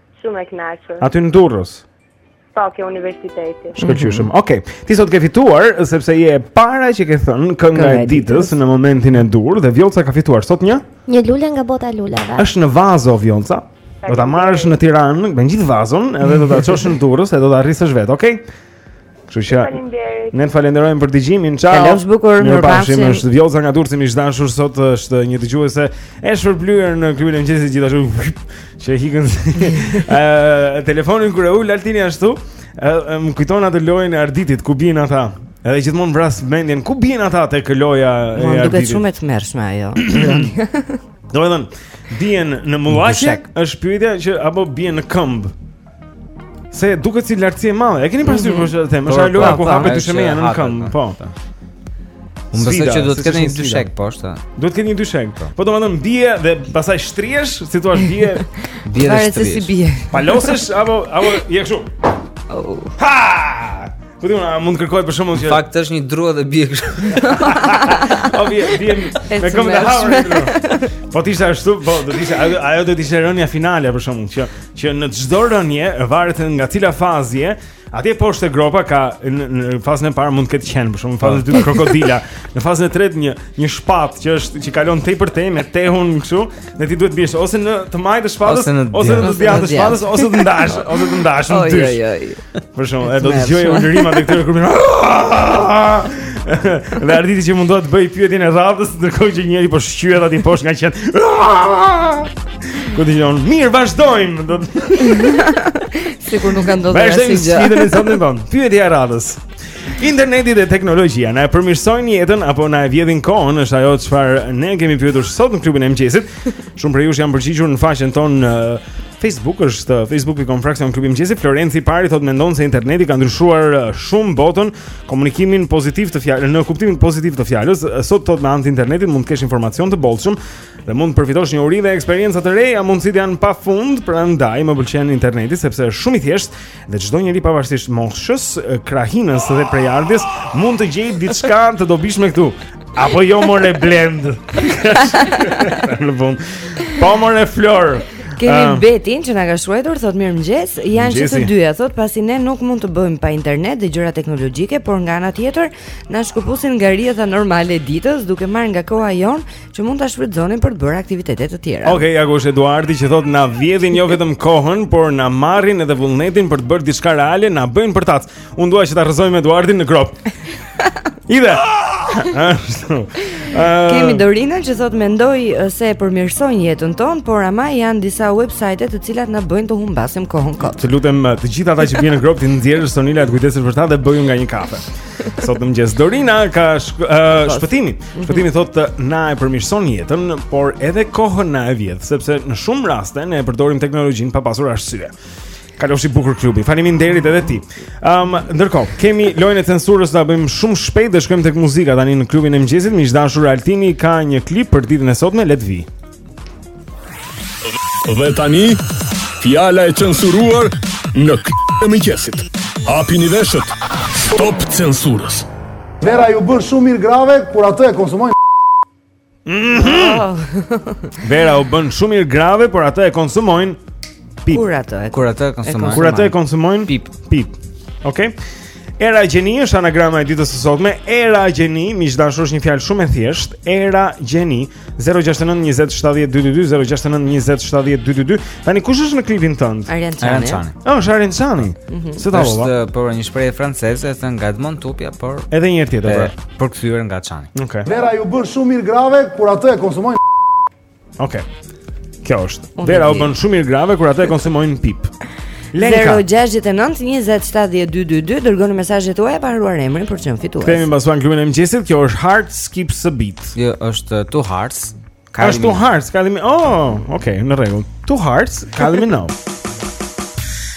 Shumë e kënaqur. Aty në Durrës. Po, ke universiteti. Shkëlqyshëm. Mm -hmm. Okej. Okay. Ti sot ke fituar sepse je e para që ke thënë kënga e ditës në momentin e duhur dhe Vjollca ka fituar sot një? Një lule nga bota e luleve. Është në vazo Vjollca. Do ta marrësh në Tiranë me gjithë vazon, edhe do ta çosh në Durrës e do ta rrisësh vetë, okay? Kështu që faleminderit. Ne të falenderojmë për dëgjimin. Ciao. Kalofsh bukur, mirupafshim. Ne është Vjoza nga Durrësi miq të dashur, sot është një dëgjuese e shpërblyer në klubin e mëngjesit gjithashtu. Që hikën. Ë telefonin kur e ul Altini ashtu, më kujton atë lojën e Arditit ku bien ata. Edhe gjithmonë vras mendjen ku bien ata tek loja e Arditit. Mua më duket shumë e tmerrshme ajo. Domethënë, bien në mullaqe, është pyetja që apo bien në këmbë. Se duket si lartësi e madhe. E keni parasysh çfarë po them, është loja ku hapet dyshemeja në këmbë, po. Unë besoj që do të ketë një dyshek poshtë. Do të ketë një dyshek. Po, po domethënë bie dhe pastaj shtrihesh, si thua bie, bie dhe shtrihesh. Palosesh apo apo je kështu. Oh. Ha! Ku di unë, a mund të kërkoj për shembull që Fakt është një dru dhe bie kështu. Po bie, bie me këmbë të hapur. Po ti sa ashtu, po do të ishte ajo, ajo do të ishte rënia finale për shembull që që në çdo rënie varet nga cila fazë je. Atje poshtë gropa ka në, në fazën e parë mund të ketë qen për shembull, në fazën e dytë krokodila, në fazën e tretë një një shpatë që është që kalon tej për tej me tehun kështu, dhe ti duhet të biesh ose në të majtë të shpatës ose në të djathtë të shpatës ose të ndahesh, ose të ndahesh në dysh. Për shembull, e do të dëgjojë ulërimat e këtyre kërmi Dhe Arditi që mundohet të bëjë pyetjen e radhës Ndërkohë që njëri po shqyhet aty poshtë nga qentë Këtë që onë, mirë vazhdojmë Sikur nuk ka ndodhur asgjë Vazhdojmë me sfidën e sotme tonë Pyetja e radhës Interneti dhe teknologjia na e përmirësojnë jetën apo na e vjedhin kohën, është ajo çfarë ne kemi pyetur sot në klubin e mëngjesit. Shumë prej jush janë përgjigjur në faqen tonë në Facebook, është facebook.com fraksion klubi mëngjesit. Florenci i pari thotë mendon se interneti ka ndryshuar shumë botën, komunikimin pozitiv të fjalës, në kuptimin pozitiv të fjalës. Sot thotë me anë të internetit mund të kesh informacion të bollshëm dhe mund të përfitosh njohuri dhe eksperienca të reja, mundësitë janë pafund, prandaj më pëlqen interneti sepse është shumë i thjeshtë Dhe çdo njeri pavarësisht moshës, krahinës dhe prejardhjes mund të gjejë diçka të dobishme këtu. Apo jo more Blend. Në fund. Po more Flor. Kemi uh, Betin që na ka shkruar thotë mirëmëngjes, janë që të dyja thotë pasi ne nuk mund të bëjmë pa internet dhe gjëra teknologjike, por nga ana tjetër na shkëpusin nga rrjedha normale e ditës duke marrë nga koha jonë që mund ta shfrytëzonin për të bërë aktivitete të tjera. Okej, okay, ja ku është Eduardi që thotë na vjedhin jo vetëm kohën, por na marrin edhe vullnetin për të bërë diçka reale, na bëjnë përtac. Unë dua që ta rrëzojmë Eduardin në grop. Ide. Ashtu. Uh, Kemi Dorinën që thotë mendoj uh, se e përmirësojnë jetën tonë, por ama janë disa websajte të cilat na bëjnë të humbasim kohën kot. Të lutem uh, të gjithë ata që vijnë në grop t'i nxjerrësh Sonila të kujdesesh për ta dhe bëju nga një kafe. Sot në mëngjes Dorina ka shk uh, shpëtimin. Mhm. Shpëtimi thotë na e përmirëson jetën, por edhe kohën na e vjedh, sepse në shumë raste ne e përdorim teknologjinë pa pasur arsye. Kalofshi bukur klubi. Faleminderit edhe ti. Ëm, um, ndërkohë, kemi lojën e censurës ta bëjmë shumë shpejt dhe shkojmë tek muzika tani në klubin e mëngjesit. Miq të dashur, Altini ka një klip për ditën e sotme, le të vijë. Dhe tani, fjala e censuruar në klubin e mëngjesit. Hapini veshët. Stop censurës. Vera u bën shumë mirë grave, por atë e konsumojnë. Vera u bën shumë mirë grave, por atë e konsumojnë pip. Kur atë? e- Kur atë e konsumojnë. Kur atë e konsumojnë pip, pip. Okej. Era gjeni është anagrama e ditës së sotme. Era gjeni, miq të dashur, është një fjalë shumë e thjeshtë. Era gjeni 069 20 70 222 069 20 70 222 Tani kush është në klipin tënd? Arian Çani oh, është Arian Çani mhm. Se ta vova është për një shprehje franceze Është nga Edmond Tupja por... Edhe një herë tjetër pra. Përkthyer nga Çani okay. Vera u bën shumë mirë grave Kur atë e konsumojnë Ok Kjo është Vera u bën shumë mirë grave kur atë e konsumojnë pip. Lenka 069 20 70 222 dërgoni mesazhet tuaja pa harruar emrin për të qenë fitues. Kemi mbaruar klubin e mëngjesit, kjo është Heart Skips a Beat. Jo, është uh, Two Hearts. Është Two Hearts, Kylie Minogue. Oh, okay, në rregull. Two Hearts, Kylie Minogue.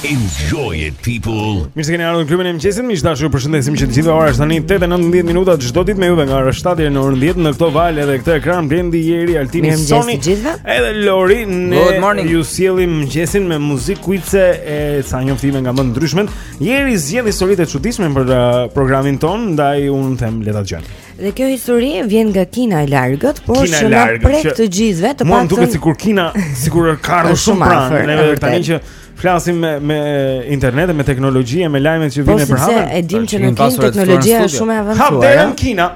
Enjoy it people. Mirë se keni ardhur në klubin e mëngjesit. Miq të dashur, ju përshëndesim që të gjithë ora është tani 8:19 minuta çdo ditë me juve nga ora 7 deri në orën 10 në këto valë edhe këtë ekran Blendi Jeri Altini Soni. Edhe Lori ne ju sjellim mëngjesin me muzikë kuice e informacione nga më të ndryshmet. Jeri zgjedh historitë e çuditshme për uh, programin tonë, ndaj unë them le ta dëgjojmë. Dhe kjo histori vjen nga Kina e largët, por që na prek të gjithëve të paktën. Mua më duket sikur Kina sikur ka ardhur shumë pranë, ne tani që flasim me me internetin, me teknologjinë, me lajmet që po vijnë pa hapur. Po, sepse e dimë që në Kinë teknologjia është shumë e avancuar. Hap derën eh? Kina.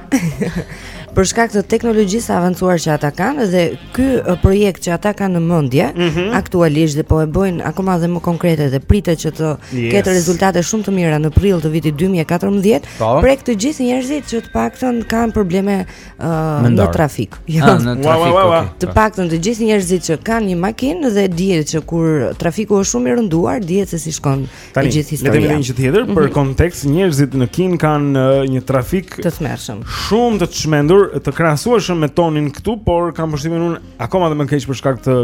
për shkak të teknologjisë së avancuar që ata kanë dhe ky projekt që ata kanë në mendje mm -hmm. aktualisht dhe po e bëjnë akoma dhe më konkrete dhe pritet që të yes. ketë rezultate shumë të mira në prill të vitit 2014 po. prek të gjithë njerëzit që të paktën kanë probleme uh, në trafik. Jo, ah, në trafik. Wow, wow, Të paktën të gjithë njerëzit që kanë një makinë dhe dihet që kur trafiku është shumë i rënduar, dihet se si shkon e gjithë historia. Tani, le të themi një gjë tjetër për mhm. kontekst, njerëzit në Kinë kanë uh, një trafik të tmerrshëm. Shumë të çmendur, të krahasueshëm me tonin këtu, por kam përshtypjen unë akoma dhe më keq për shkak të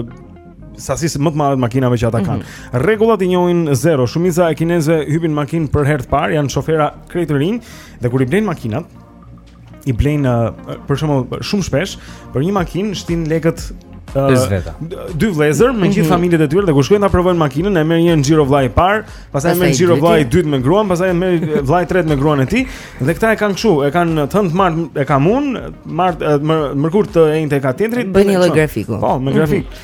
sasisë më të madhe të makinave që ata kanë. Mm -hmm. Rregullat i njohin zero. Shumica e kinezëve hipin në makinë për herë të parë, janë shofera krejt të rinj dhe kur i blejnë makinat, i blejnë për shembull shumë shpesh për një makinë shtin lekët pesë veta. Dy vëllezër me gjithë mhm. familjet e tyre dhe kur shkojnë ta provojnë makinën, e merr një xhiro vllai i parë, pastaj merr xhiro vllai i dytë me gruan, pastaj merr vllai i tretë me gruan e tij dhe këta e kanë kështu, të hënë të martë e kam unë, të mërkurë të enjte e ka tjetri. Bëjnë një grafik. Po, me mhm. grafik.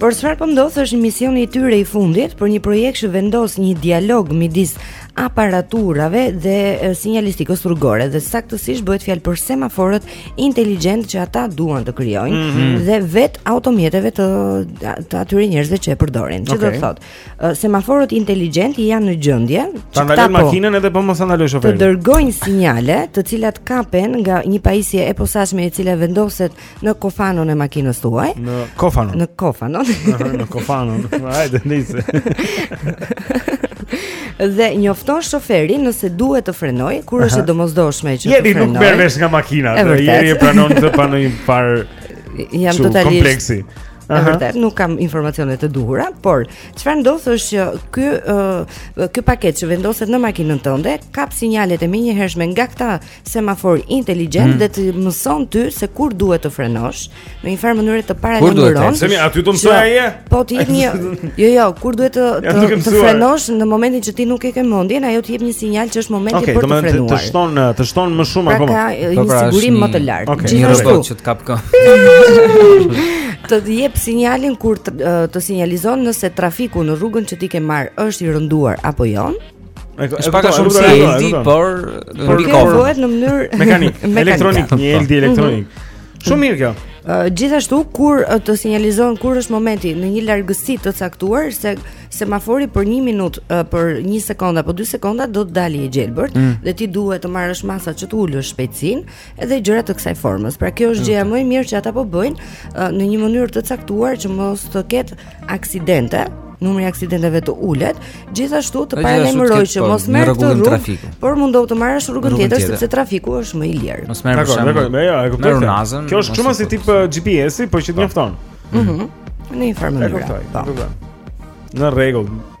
Por çfarë po ndodh është një misioni i tyre i fundit për një projekt që vendos një dialog midis aparaturave dhe sinjalistikës rrugore dhe saktësisht bëhet fjalë për semaforët inteligjentë që ata duan të krijojnë mm -hmm. dhe vetë automjeteve të të atyre njerëzve që e përdorin. Çfarë okay. do të thotë? Semaforët inteligjentë janë në gjendje që ta ndalojnë makinën edhe po mos ndalojë shoferi. Të dërgojnë sinjale, të cilat kapen nga një pajisje e posaçme e cila vendoset Në kofanon e makinës tuaj. Në kofanon. Në kofanon. në kofanon. Hajde, nice. dhe njofton shoferin nëse duhet të frenojë, kur është e domosdoshme që të frenojë. Njëri nuk merr vesh nga makina, njëri e pranon të pa ndonjë par jam totalisht kompleksi. Me vërtet nuk kam informacione të duhura, por çfarë ndodh është që ky uh, ky paketë që vendoset në makinën tënde kap sinjalet e menjëhershme nga këta semaforë inteligjentë mm. dhe të mëson ty se kur duhet të frenosh në një farë mënyre të paralajmëron. Kur duhet? A ty do të mësojë ai? Po ti jep një Jo, jo, kur duhet të ja, të, të frenosh në momentin që ti nuk e ke mendjen, ajo të jep një sinjal që është momenti okay, për të frenuar. Okej, të shton të shton më shumë pra akoma. Ka po, pra, një sigurim më të lartë. Okay. Gjithashtu një që të kap kë. të jep sinjalin kur të, të sinjalizon nëse trafiku në rrugën që ti ke marrë është i rënduar apo jo. Është pak a shumë si Eldi, por po kjo bëhet në mënyrë mekanik, elektronik, një Eldi mhm. elektronik. Shumë mirë kjo. Gjithashtu kur të sinjalizon kur është momenti në një largësi të caktuar se semafori për 1 minutë, për 1 sekondë apo 2 sekonda do të dalë i gjelbërt mm. dhe ti duhet të marrësh masa që të ulësh shpejtësinë edhe gjëra të kësaj formës. Pra kjo është gjëja më e mirë që ata po bëjnë në një mënyrë të caktuar që mos të ketë aksidente, numri i aksidenteve të ulet, gjithashtu të paralajmërojë që po, mos merr këtë rrugë, por mundohu të marrësh rrugën tjetër sepse trafiku është më i lirë. Mos merr shumë. Dakor, dakor, jo, e kuptoj. Kjo është pak a shumë si tip GPS-i, por që të po. njofton. Mhm. Në një farë mënyre. Po. Në rregull.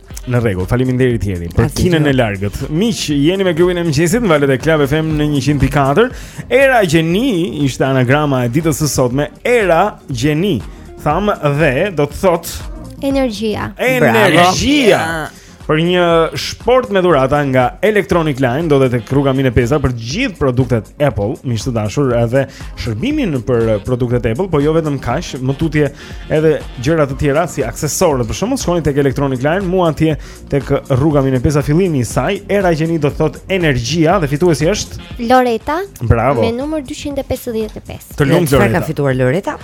Në rregull, faleminderit Jeri për kinën e largët. Miq, jeni me klubin e mëngjesit në valët e Club FM në 104. Era gjeni ishte anagrama e ditës së sotme. Era gjeni, thamë dhe do të thotë energjia. Energjia. Për një shportë me dhurata nga Electronic Line ndodhet tek rruga Mine Peza për të gjithë produktet Apple, miq të dashur, edhe shërbimin për produktet Apple, po jo vetëm kaq, më tutje Edhe gjëra të tjera si aksesorët, për shembull, shkoni tek Electronic Line, mu atje tek rruga Mine Peza fillimi i saj, era gjeni do të thotë energjia dhe fituesi është Loreta. Bravo. Me numër 255. Të lumtë Loreta. Ça ka fituar Loreta?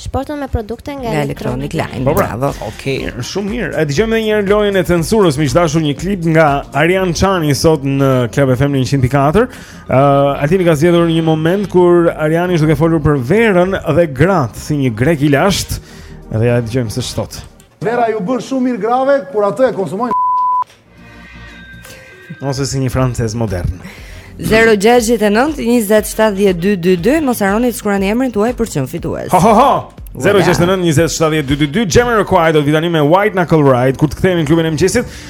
Shportën me produkte nga, nga Electronic Line. Po, bravo. Okej. Okay. Shumë mirë. E dëgjojmë edhe një herë lojën e censurës, miq të dashur, një klip nga Arian Çani sot në Club FM 104. Uh, Altini ka zgjedhur një moment kur Ariani është duke folur për verën dhe gratë si një grek i lashtë. Edhe ja e dëgjojmë se ç'thotë. Vera ju bën shumë mirë grave, kur atë e konsumojnë. Ose si një francez modern. 069 2070222 mos harroni të shkruani emrin tuaj për çmim fitues. Ho ho ho. 069 2070222 Jamiroquai do të vijnë me White Knuckle Ride kur të kthehemi në klubin e mëngjesit.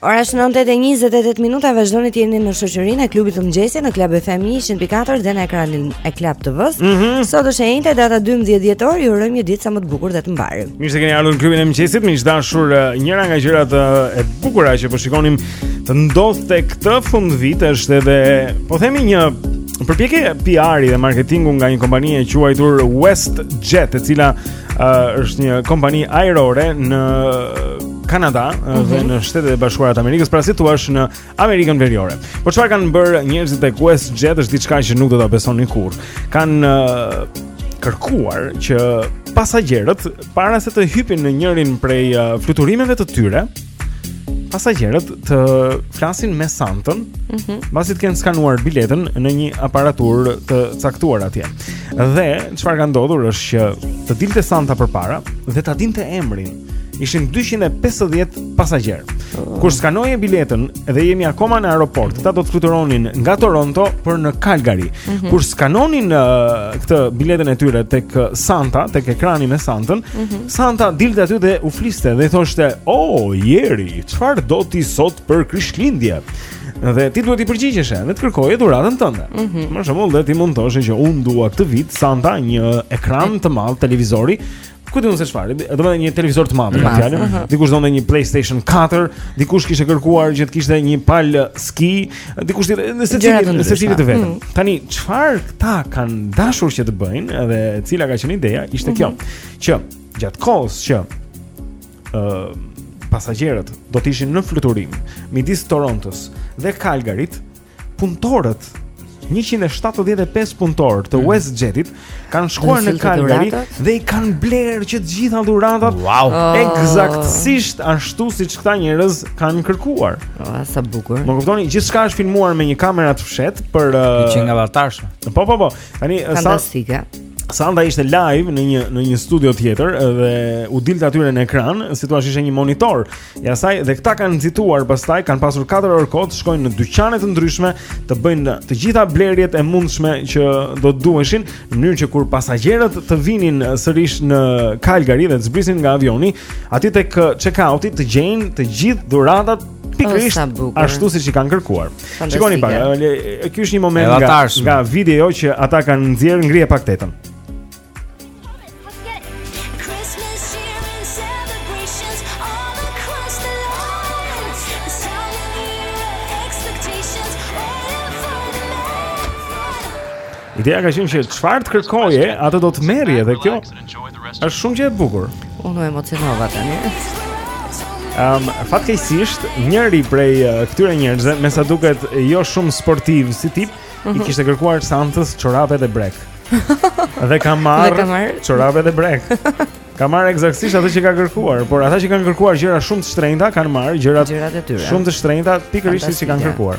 Ora është 9:28 minuta, vazhdoni të jeni në shoqërinë e klubit të mëngjesit në Club FM 104 dhe në ekranin e Club TV-së. Mm -hmm. Sot është e enjte data 12 dhjetor, ju urojmë një ditë sa më të bukur dhe të mbarë. Mirë se keni ardhur në klubin e mëngjesit, miq të dashur, njëra nga gjërat e bukura që po shikonim të ndodhte këtë fundvit është edhe, po themi një përpjekje PR-i dhe marketingu nga një kompani e quajtur WestJet, e cila uh, është një kompani ajrore në Kanada mm -hmm. dhe në Shtetet e Bashkuara të Amerikës, pra si të thuash në Amerikën Veriore. Po çfarë kanë bërë njerëzit e WestJet është diçka që nuk do ta besoni kurrë. Kanë uh, kërkuar që pasagjerët para se të hypin në njërin prej uh, fluturimeve të tyre, pasagjerët të flasin me Santën, mm -hmm. pasi të kenë skanuar biletën në një aparaturë të caktuar atje. Dhe çfarë ka ndodhur është që të dilte Santa përpara dhe ta dinte emrin. Ishin 250 pasagjerë. Oh. Kur skanoje biletën dhe jemi akoma në aeroport, ata do të fluturonin nga Toronto për në Calgary. Mm -hmm. Kur skanonin uh, këtë biletën e tyre tek Santa, tek ekrani me Santën, mm -hmm. Santa dilte aty dhe u fliste dhe i thoshte, "O oh, Jeri, çfarë do ti sot për Krishtlindje?" Dhe ti duhet i përgjigjeshe dhe të kërkoje dhuratën tënde. Mm -hmm. Për shembull, dhe ti mund të thoshe që unë dua këtë vit Santa një ekran të madh televizori, ku di unë se çfarë, do të një televizor të madh, atë fjalën. Mhm. Dikush donte një PlayStation 4, dikush kishte kërkuar që të kishte një pal ski, dikush tjetër, në secili, në secili të vetëm. Mhm. Tani çfarë këta kanë dashur që të bëjnë dhe cila ka qenë ideja, ishte kjo. Mhm. që gjatë kohës që ë uh, pasagjerët do të ishin në fluturim midis Torontos dhe Calgaryt, punëtorët 175 punëtorë të mm. WestJet-it kanë shkuar në Calgary dhe i kanë blerë që të gjitha dhuratat. Wow. Oh. Eksaktësisht ashtu siç këta njerëz kanë kërkuar. Oh, sa bukur. Më kuptoni, gjithçka është filmuar me një kamerë të fshehtë për uh, që nga vatarshë. Po po po. Tani sa Santa ishte live në një në një studio tjetër dhe u dilte atyre në ekran, si thua ishte një monitor. Ja saj dhe këta kanë nxituar pastaj kanë pasur 4 orë kohë të shkojnë në dyqane të ndryshme të bëjnë të gjitha blerjet e mundshme që do të duheshin në mënyrë që kur pasagjerët të vinin sërish në Calgary dhe të zbrisnin nga avioni, aty tek check-outi të gjejnë të gjithë dhuratat pikërisht ashtu siç i kanë kërkuar. Shikoni pak, ky është një moment nga nga video që ata kanë nxjerr ngrihe pak tetën. Ideja ka qenë që çfarë të kërkoje, atë do të merrje dhe kjo Është shumë gjë e bukur. Unë u emocionova tani. Ehm, um, fatkeqësisht, njëri prej uh, këtyre njerëzve, me sa duket jo shumë sportiv si tip, mm -hmm. i mhm. kishte kërkuar Santës çorape dhe brek. dhe ka marr mar... çorape dhe brek. Ka marr eksaktësisht atë që ka kërkuar, por ata që kanë kërkuar gjëra shumë të shtrenjta kanë marr gjëra shumë të shtrenjta pikërisht siç kanë kërkuar.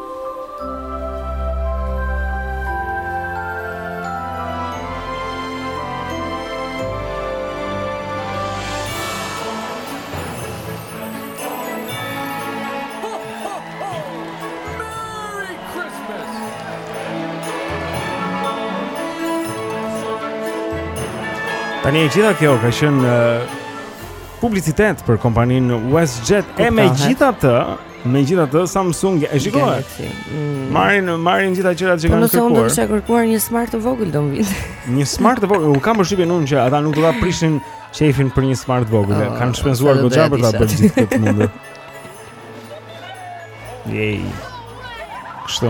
Tani e gjitha kjo ka qenë publicitet për kompaninë WestJet e me gjithatë Megjithatë, Samsung e shikoi. Mm. Marrin, marrin gjithë gjërat që po kanë kërkuar. Nëse unë do të kërkuar një smart të vogël do mbi. Një smart të vogël, un kam përshtypjen unë që ata nuk do ta prishin qejfin për një smart të vogël. Oh, kanë shpenzuar goxha për ta bërë gjithë këtë mund. Yay. Kështu.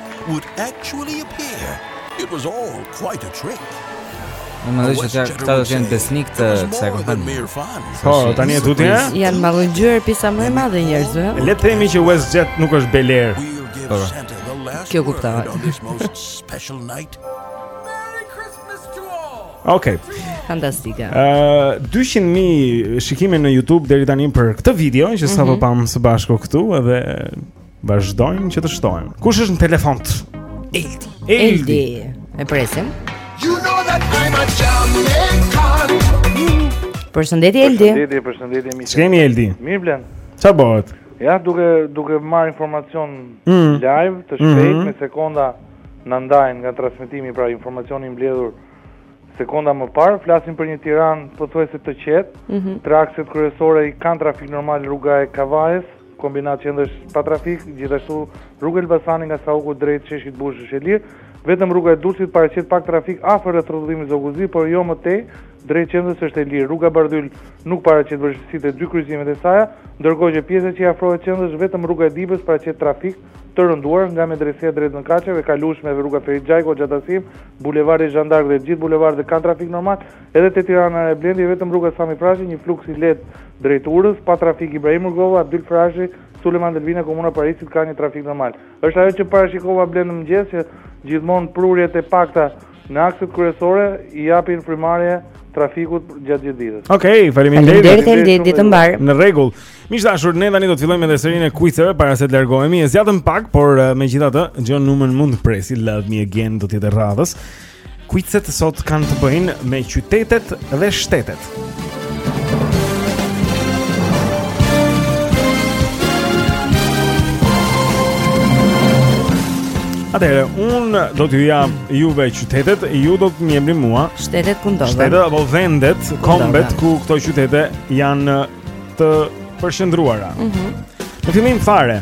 would actually appear. It was all quite a trick. Unë mendoj që këta do t'jenë besnik të kësaj kompanie Po, tani e tutje Janë malë në gjyër pisa më e madhe njerëzve Le të themi që WestJet nuk është beler po, po. Kjo kuptohet Ok Fantastike uh, 200.000 shikime në Youtube Deri tani për këtë video Që sa mm -hmm. po pamë së bashko këtu Edhe Vazhdojnë që të shtohen. Kush është në telefon? Eldi. Eldi. E presim. You know that I'm a Jamaican. Përshëndetje Eldi. Përshëndetje, përshëndetje miq. Ç'kemi Eldi? Mirë Blend. Ça bëhet? Ja duke duke marr informacion mm. live të shpejtë mm -hmm. me sekonda na ndajnë nga transmetimi pra informacioni i mbledhur sekonda më parë, flasin për një Tiranë pothuajse të qetë. Mm -hmm. Akset kryesore i kanë trafik normal rruga e Kavajës, Kombinat qendrës pa trafik, gjithashtu rruga Elbasanit nga Sauku drejt sheshit Bush është e lirë, vetëm rruga e Durrësit paraqet pak trafik afër rrethrrotullimit Zogu i Zi, por jo më tej, drejt qendrës është e lirë. Rruga Bardhyl nuk paraqet vështirësi te dy kryqëzimet e saja, ndërkohë që pjesa që i afrohet qendrës vetëm rruga e Dibrës paraqet trafik të rënduar nga Medreseja drejt Mëkaçeve, e kalueshme edhe rruga Ferit Xhajko, Hoxha Tasim, bulevardi Zhandark dhe gjithë bulevardet kanë trafik normal, Edhe te Tirana e Re Blendi vetëm rruga Sami Frashëri një fluks i lehtë drejt urës, pa trafik Ibrahim Rugova, Abdyl Frashëri, Sulejman Delvina komuna Parisit ka një trafik normal. Është ajo që parashikova Blend në mëngjes që gjithmonë prurjet e pakta në akset kryesore i japin frymëmarrje trafikut gjatë gjithë ditës. Okej, okay, faleminderit. Faleminderit ditë të mbar. Në rregull. Miq të dashur, ne tani do të fillojmë edhe serinë e quizeve para se të largohemi. E zgjatëm pak, por eh, megjithatë, John Newman mund të presi Love Me Again do të jetë radhës. Quizet sot kanë të bëjnë me qytetet dhe shtetet. Atëherë, unë do t'ju jap juve qytetet, ju do të më jepni mua Shtetet ku ndodhen Shtetet apo vendet, kombet ku këto qytete janë të përqendruara mm -hmm. Në fillim fare,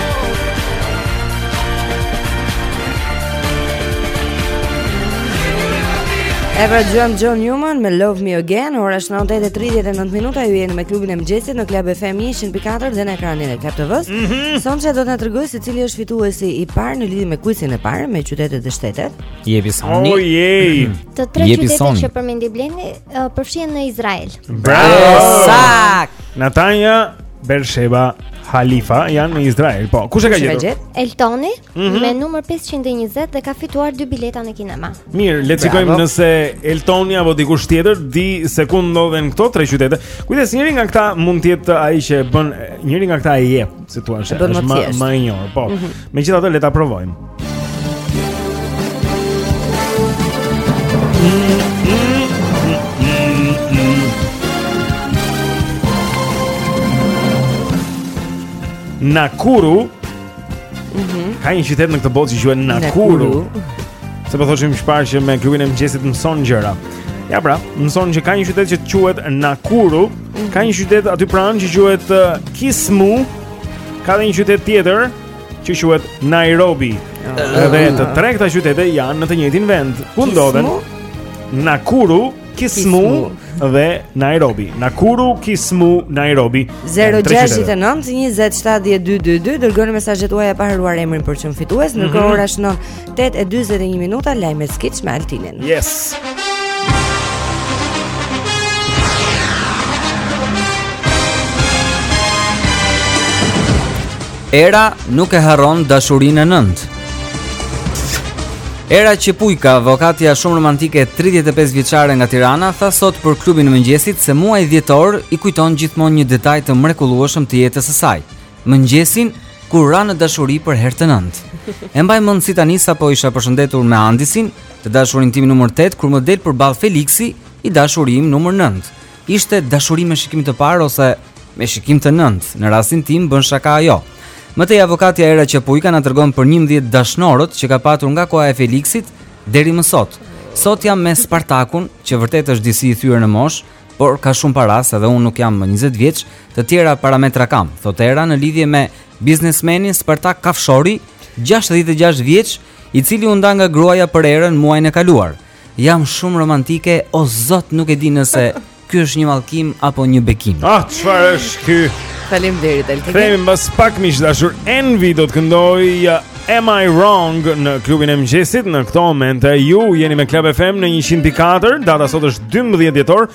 E pra dëgjuam John Newman me Love Me Again Ora shënon 8.39 minuta Ju jeni me klubin e mëngjesit në Club FM 100.4 Dhe në ekranin e Club TV-së mm -hmm. Sonçe do të na tregojë se cili është fituesi i parë Në lidhje me kuizin e parë Me qytetet dhe shtetet Jepi Soni oh, jej. Mhm. Të tre Jepi qytetet soni. që përmendi bleni uh, Përfshihen në Izrael Bravo Saktë Natanja Bersheba Halifa janë në Izrael. Po, kush e ka gjetur? Eltoni mm -hmm. me numër 520 dhe ka fituar dy bileta në kinema. Mirë, le të shikojmë nëse Eltoni apo dikush tjetër di se ku ndodhen këto tre qytete. Kujdes, njëri nga këta mund të jetë ai që e bën, njëri nga këta e jep, si thua, është më më i njohur. Po. Mm -hmm. Megjithatë le ta provojmë. Nakuru mm -hmm. Ka një qytet në këtë botë që quhet Nakuru, Nakuru. Se po thoshim që parë që me klubin e mëngjesit mëson gjëra Ja pra, mëson që ka një qytet që të quhet Nakuru mm -hmm. Ka një qytet aty pranë që quhet uh, Kismu Ka dhe një qytet tjetër që quhet Nairobi. Ah. Dhe të tre këta qytete janë në të njëjtin vend. Ku ndodhen? Nakuru, Kismu dhe Nairobi. Nakuru, Kismu, Nairobi. 069 20 7222 dërgoni mesazhet tuaja pa harruar emrin për çmim fitues. Ndërkohë mhm. ora shënon 8 e 41 minuta lajme skeç me Altinin. Yes. Era nuk e harron dashurinë e nëntë. Era Qepujka, avokatja shumë romantike 35 vjeçare nga Tirana, tha sot për klubin e mëngjesit se muaji dhjetor i kujton gjithmonë një detaj të mrekullueshëm të jetës së saj. Mëngjesin kur ra në dashuri për herë të nëntë. E mbaj mend si tani sapo isha përshëndetur me Andisin, të dashurin tim numër 8 kur më del përballë Feliksi, i dashuri im numër 9. Ishte dashuri me shikim të parë ose me shikim të nëntë, në rastin tim bën shaka ajo. Më tej avokatja Era Qepujka na tregon për 11 dashnorët që ka patur nga koha e Feliksit deri më sot. Sot jam me Spartakun, që vërtet është disi i thyer në moshë, por ka shumë para edhe unë nuk jam më 20 vjeç, të tjera parametra kam. Thotë Era në lidhje me biznesmenin Spartak Kafshori, 66 vjeç, i cili u nda nga gruaja për Erën muajin e kaluar. Jam shumë romantike, o zot nuk e di nëse ky është një mallkim apo një bekim. Ah, çfarë është ky? Faleminderit Altin. Kemi mbas pak miq të dashur. Envy do të këndojë Am I wrong në klubin e mëngjesit në këto momente ju jeni me Club FM në 104 data sot është 12 dhjetor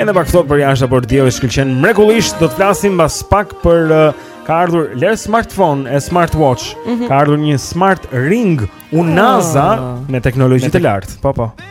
edhe pak ftohtë për jashtë por dielli shkëlqen mrekullisht do të flasim mbas pak për uh, ka ardhur le smartphone e smartwatch mm -hmm. ka ardhur një smart ring, unaza oh. me teknologji të lartë po po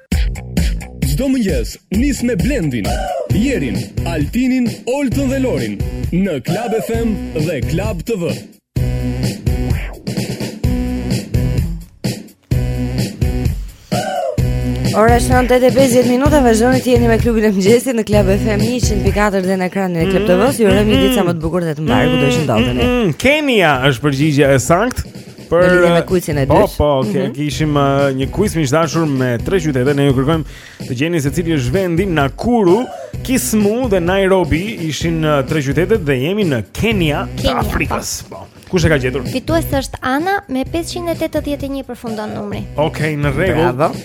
Çdo mëngjes nis me Blendin, Jerin, Altinin, Oltën dhe Lorin në Club FM dhe Club TV. Ora është 8:50 minuta, vazhdoni të jeni me klubin e mëngjesit në Club FM 104 dhe në ekranin e Club TV-s. Ju urojmë një ditë sa më të bukur dhe të mbarë kudo të ndodheni. Mm, Kenia është përgjigjja e saktë. Për në lidhje me kuicin e po, dytë. Po, po, okay, mm -hmm. kishim uh, një kuiz miq të dashur me tre qytete, ne ju kërkojmë të gjeni se cili është vendi Nakuru, Kisumu dhe Nairobi, ishin uh, tre qytetet dhe jemi në Kenya, Kenya të Afrikës. Po. po. Kush e ka gjetur? Fituese është Ana me 581 përfundon numri. Okej, okay, në rregull.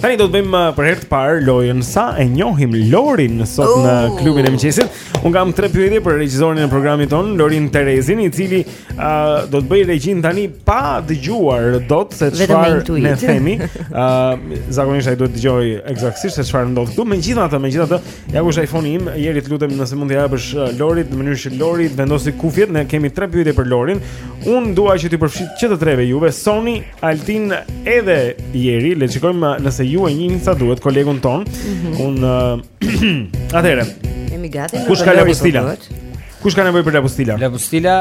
Tani do të bëjmë uh, për herë të parë lojën sa e njohim Lorin sot oh. në klubin e mëngjesit. Unë kam tre pyetje për regjisorin e programit tonë, Lorin Terezin, i cili uh, do të bëjë regjinë tani pa dëgjuar dot se çfarë ne themi. Uh, zakonisht ai duhet të dëgjojë ekzaktësisht se çfarë ndodh këtu. Megjithatë, megjithatë, ja ku është iPhone-i im, Jeri të lutem nëse mund t'ia japësh uh, Lorit në mënyrë që Lori të vendosë kufjet, ne kemi tre pyetje për Lorin. Unë dua që t'ju përfshij që të treve juve, Soni Altin edhe Jeri, le të shikojmë nëse ju e njihni sa duhet kolegun tonë. Mm -hmm. Unë uh, atëherë. Jemi gati. Kush ka lapostila? Kush ka nevojë për lapostila? Lapostila,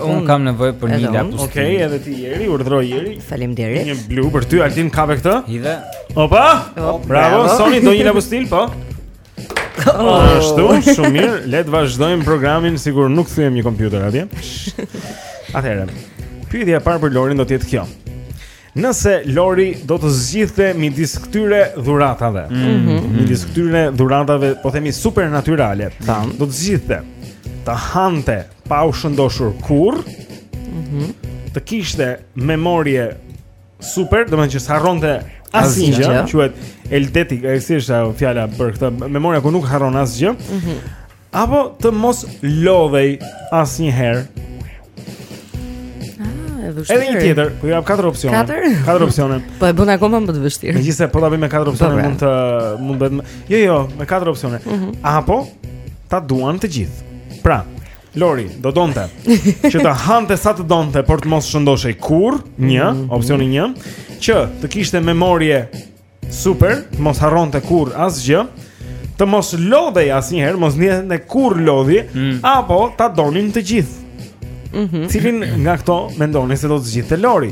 uh, unë kam nevojë për një lapostil. Okej, okay, edhe ti Jeri, urdhëro Jeri. Faleminderit. Një blu për ty, Altin kape këtë? Hidhe. Opa! Op, bravo, bravo. Soni do një lapostil, po. Ashtu, shumë mirë. Le të vazhdojmë programin sikur nuk thyem një kompjuter atje. Atëherë. Pyetja e parë për Lorin do të jetë kjo. Nëse Lori do të zgjidhte midis këtyre dhuratave, mm -hmm. midis këtyre dhuratave, po themi supernatyrale, mm do të zgjidhte të hante pa u shëndoshur kurrë, mm -hmm. të kishte memorie Super, domethënë që s'harronte asnjë gjë, quhet eidetik, e si është ajo fjala për këtë memoria ku nuk harron asgjë, mm -hmm. apo të mos lodhej asnjëherë. Ah, edhe një tjetër, po ju jap katër opsione. Katër? Katër opsione. po e bën akoma më të vështirë. Megjithëse po ta bëjmë me katër opsione po, pra. mund të mund të bëhet. Jo, jo, me katër opsione. Mm -hmm. Apo ta duan të gjithë. Pra, Lori do donte që të hante sa të donte, por të mos shëndoshej kurrë, një, mhm. opsioni 1, që të kishte memorie super, të mos harronte kurrë asgjë, të mos lodhej asnjëherë, mos ndjente kurrë lodhje, mm. apo ta donin të gjithë. Mm -hmm. Cilin nga këto mendoni se do të zgjidhte Lori?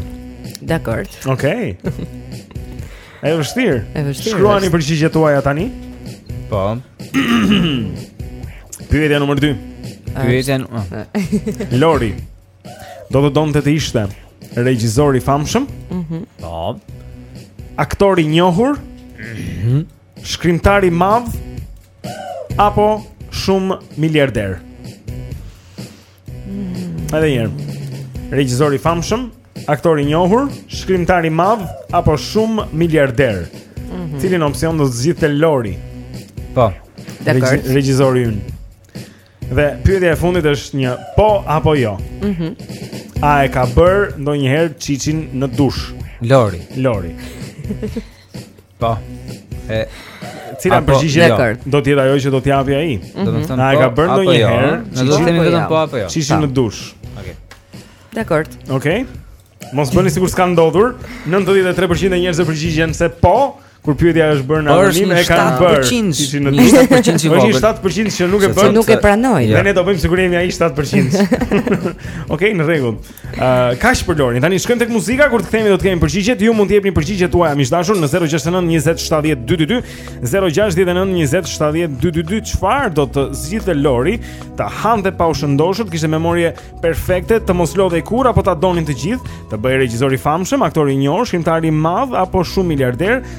Dakor. Okej. Okay. E vështirë. E vështirë. Shkruani përgjigjet tuaja tani. Po. Pyetja numër 2. Pyetja numër. Lori. Do të donte të ishte regjisor i famshëm? Mhm. Po. Aktor i njohur? Mhm. Shkrimtar i madh? Apo shumë miliarder? Edhe një herë. Regjisor i famshëm, aktor i njohur, shkrimtar i madh apo shumë miliarder. Mm -hmm. Cilin opsion do të zgjidhte Lori? Po. Dakor. Regjisori ynë. Dhe pyetja e fundit është një po apo jo. Mhm. Mm A e ka bërë ndonjëherë çiçin në dush? Lori. Lori. Po. E cila përgjigje jo. do të jetë ajo që do të japi ai? Do të thotë. A e ka po, bërë ndonjëherë. Jo. Ne do të themi vetëm po apo jo. Çiçin në dush. Okej. Dakor. Okej. Mos bëni sikur s'ka ndodhur. 93% e njerëzve përgjigjen se po, kur pyetja është bërë në anonim e kanë bërë çiçin në dush. 7% i vogël. 7% që nuk e bën. Nuk e pranojnë. Ne do bëjmë sikur jemi ai 7%. Okej, në rregull. Uh, kaq për Lorin. Tani shkojmë tek muzika kur të kthehemi do të kemi përgjigjet. Ju mund të jepni përgjigjet tuaja miq të dashur në 069 20 70 222, 069 20 70 222. Çfarë do të zgjidhte Lori? Të hante pa u shëndoshur, të kishte memorie perfekte, të mos lodhej kurrë apo ta donin të gjithë, të bëhej regjisor i famshëm, aktor i njohur, shkrimtar i madh apo shumë miliarder,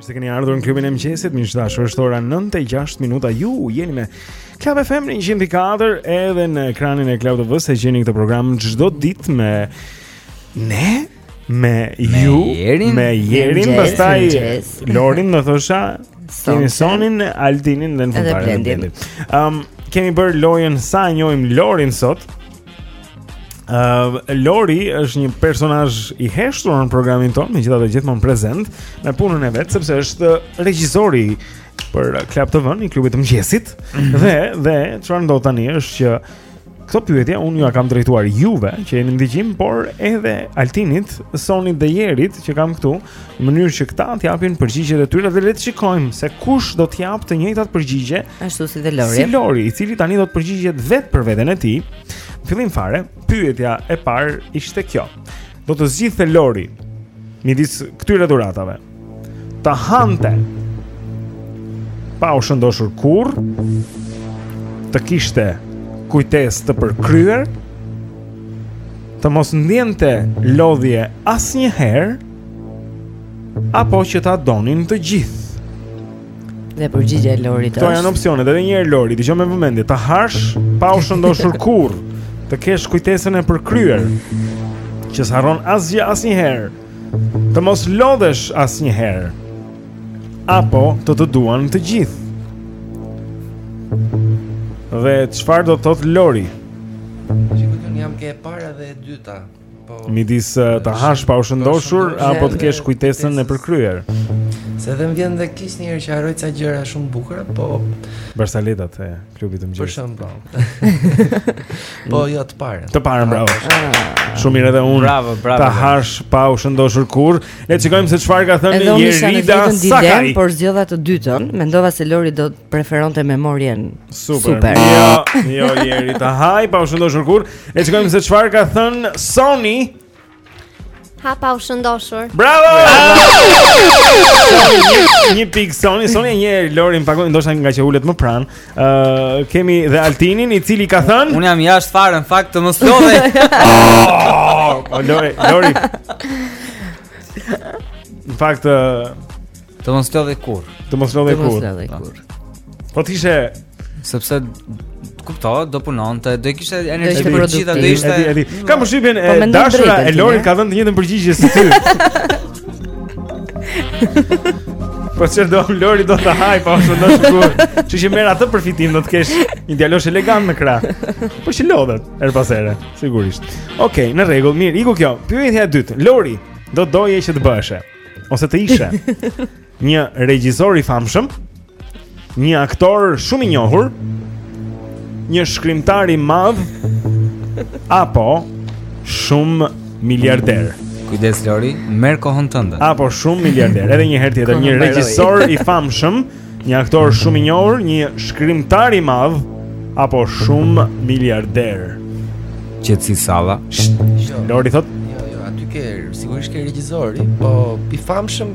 Mirë se keni ardhur në klubin e mëngjesit. Miq të dashur, është ora 9:06 minuta. Ju jeni me Club FM në 104 edhe në ekranin e Club TV-së e gjeni këtë program çdo ditë me ne me ju me Jerin, pastaj Lorin do thosha Kemi Sonin, Altinin dhe në fund Blendi. Ëm um, kemi bërë lojën sa e njohim Lorin sot. Uh, Lori është një personazh i heshtur në programin tonë, megjithatë gjithmonë prezent në punën e vet, sepse është regjisori për Club TV, i klubit të mëngjesit. Mm -hmm. Dhe dhe çfarë ndodh tani është që këto pyetje unë jua kam drejtuar juve që jeni në dëgjim, por edhe Altinit, Sonit dhe Jerit që kam këtu, në mënyrë që këta të japin përgjigjet e tyre dhe le të shikojmë se kush do të japë të njëjtat përgjigje ashtu si dhe Lori. Si Lori, i cili tani do të përgjigjet vetë për veten e tij. Fillim fare, pyetja e parë ishte kjo. Do të zgjidhte Lori midis këtyre dhuratave. Të hante pa u shëndoshur kurrë të kishte kujtesë të përkryer të mos ndjente lodhje asnjëherë apo që ta donin të gjithë. Dhe përgjigja e Lorit është. Kto janë opsionet? Edhe një herë Lori, dëgjo me vëmendje, të hash pa u shëndoshur kurrë, të kesh kujtesën e përkryer, që s'harron asgjë asnjëherë. Të mos lodhesh asnjëherë. Apo të të duan të gjithë. Dhe çfarë do të thotë Lori? jam ke para dhe e dyta. Po midis eh, të hash pa u shëndoshur apo të kesh kujtesën e përkryer. Se dhe më vjen dhe keq ndonjëherë që harroj ca gjëra shumë bukura, po Barsaletat e klubit të mëngjesit. Për shemb, po. po jo të parën. Të parën, bravo. Ah. Shumë mirë edhe unë. Bravo, bravo. Të hash pa u shëndoshur kurrë. Le të shikojmë se çfarë ka thënë Jerida Sakaj. Edhe unë jam në dilemë, por zgjodha të dytën. Mendova se Lori do të preferonte memorien. Super. Super. Jo, jo Jerida. Haj, pa u shëndoshur kurrë. Le të shikojmë se çfarë ka thënë Soni. Ha pa u shëndoshur. Bravo! Një pikë Soni, Soni e njeh Lorin më pagon ndoshta ngaqë ulet më pranë. Uh, kemi dhe Altinin i cili ka thënë Unë jam jashtë fare në fakt të mos lodhej. oh, oh, Lori, Lori. Në fakt uh, të mos lodhej kurrë. të mos lodhej kurrë. Edhe Po. kurrë. Po të ishe Sepse kuptohet, do punonte, do i kishte energji ishte për produktiv. gjitha, do Edi, ishte Edi, Edi. Kam përshtypjen Po, e dashura e Lorit ka dhënë të njëjtën përgjigje si ty. Po që do Lori do të hajë, pa u shëndosh kurrë. Që që merr atë përfitim do të kesh një djalosh elegant në krah. Po që lodhet, herë pas here, sigurisht. Okej, në rregull, mirë, iku kjo. Pyetja e dytë. Lori, do doje që të bëheshe ose të ishe. Një regjisor i famshëm, një aktor shumë i njohur, një shkrimtar i madh apo shumë miliarder. Kujdes Lori, merr kohën tënde. Apo shumë miliarder, edhe një herë tjetër, një regjisor i famshëm, një aktor shumë i njohur, një shkrimtar i madh apo shumë miliarder. Qetësi salla. Lori thotë, Jo, jo, aty ke sigurisht ke regjisor, po i famshëm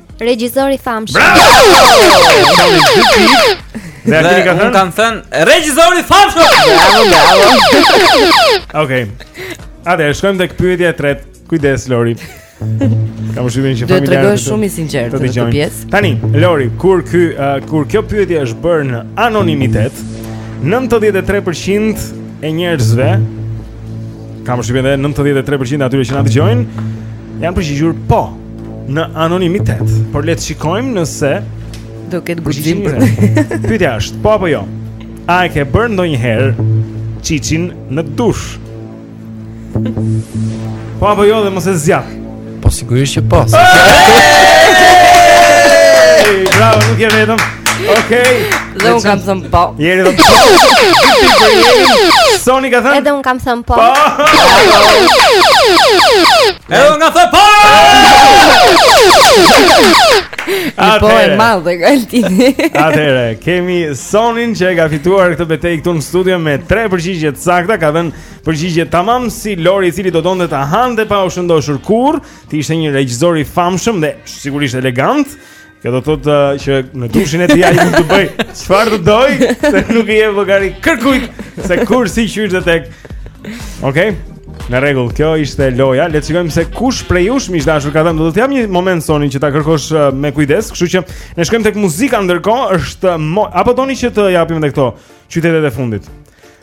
Regjisor i famshëm. Dhe aty ka thënë. Kam thën regjisor i famshëm. Bravo, bravo. Okej. Atëherë shkojmë tek pyetja e tretë. Kujdes Lori. Kam shpëtuar një familjar. Do të tregohesh shumë i sinqertë në këtë pjesë. Tani, Lori, kur ky uh, kur kjo pyetje është bërë në anonimitet, 93% e njerëzve kam shpëtuar 93% atyre që na dëgjojnë janë përgjigjur po. në anonimitet, por le të shikojmë nëse do ketë guxim për të. Pyetja është, po apo jo? A e ke bërë ndonjëherë çiçin në dush? Po apo jo dhe mos e zgjat. Po sigurisht që po. Bravo, nuk je vetëm. Okej. Dhe un kam thën po. Jeri, do të. Soni ka thën? Edhe un kam thën po. po. Edhe un kam thën po! Një po e madhe dhe galtini Atëherë, kemi Sonin që e ka fituar këtë betejë këtu në studio me tre përgjigje të sakta Ka dhenë përgjigje tamam si Lori i cili do donte të hante pa u shëndoshur kurrë Të ishte një regjisor i famshëm dhe sigurisht elegant Kjo do thotë uh, që në dushin e tij ai mund të bëjë çfarë të dojë, se nuk i jep llogari kërkujt se kur si qysh dhe tek. Okej. Okay? Në rregull, kjo ishte loja. Le të shikojmë se kush prej jush miq të dashur ka thënë, do të jap një moment Soni që ta kërkosh uh, me kujdes, kështu që ne shkojmë tek muzika ndërkohë, është mo... apo doni që të japim edhe këto qytetet e fundit.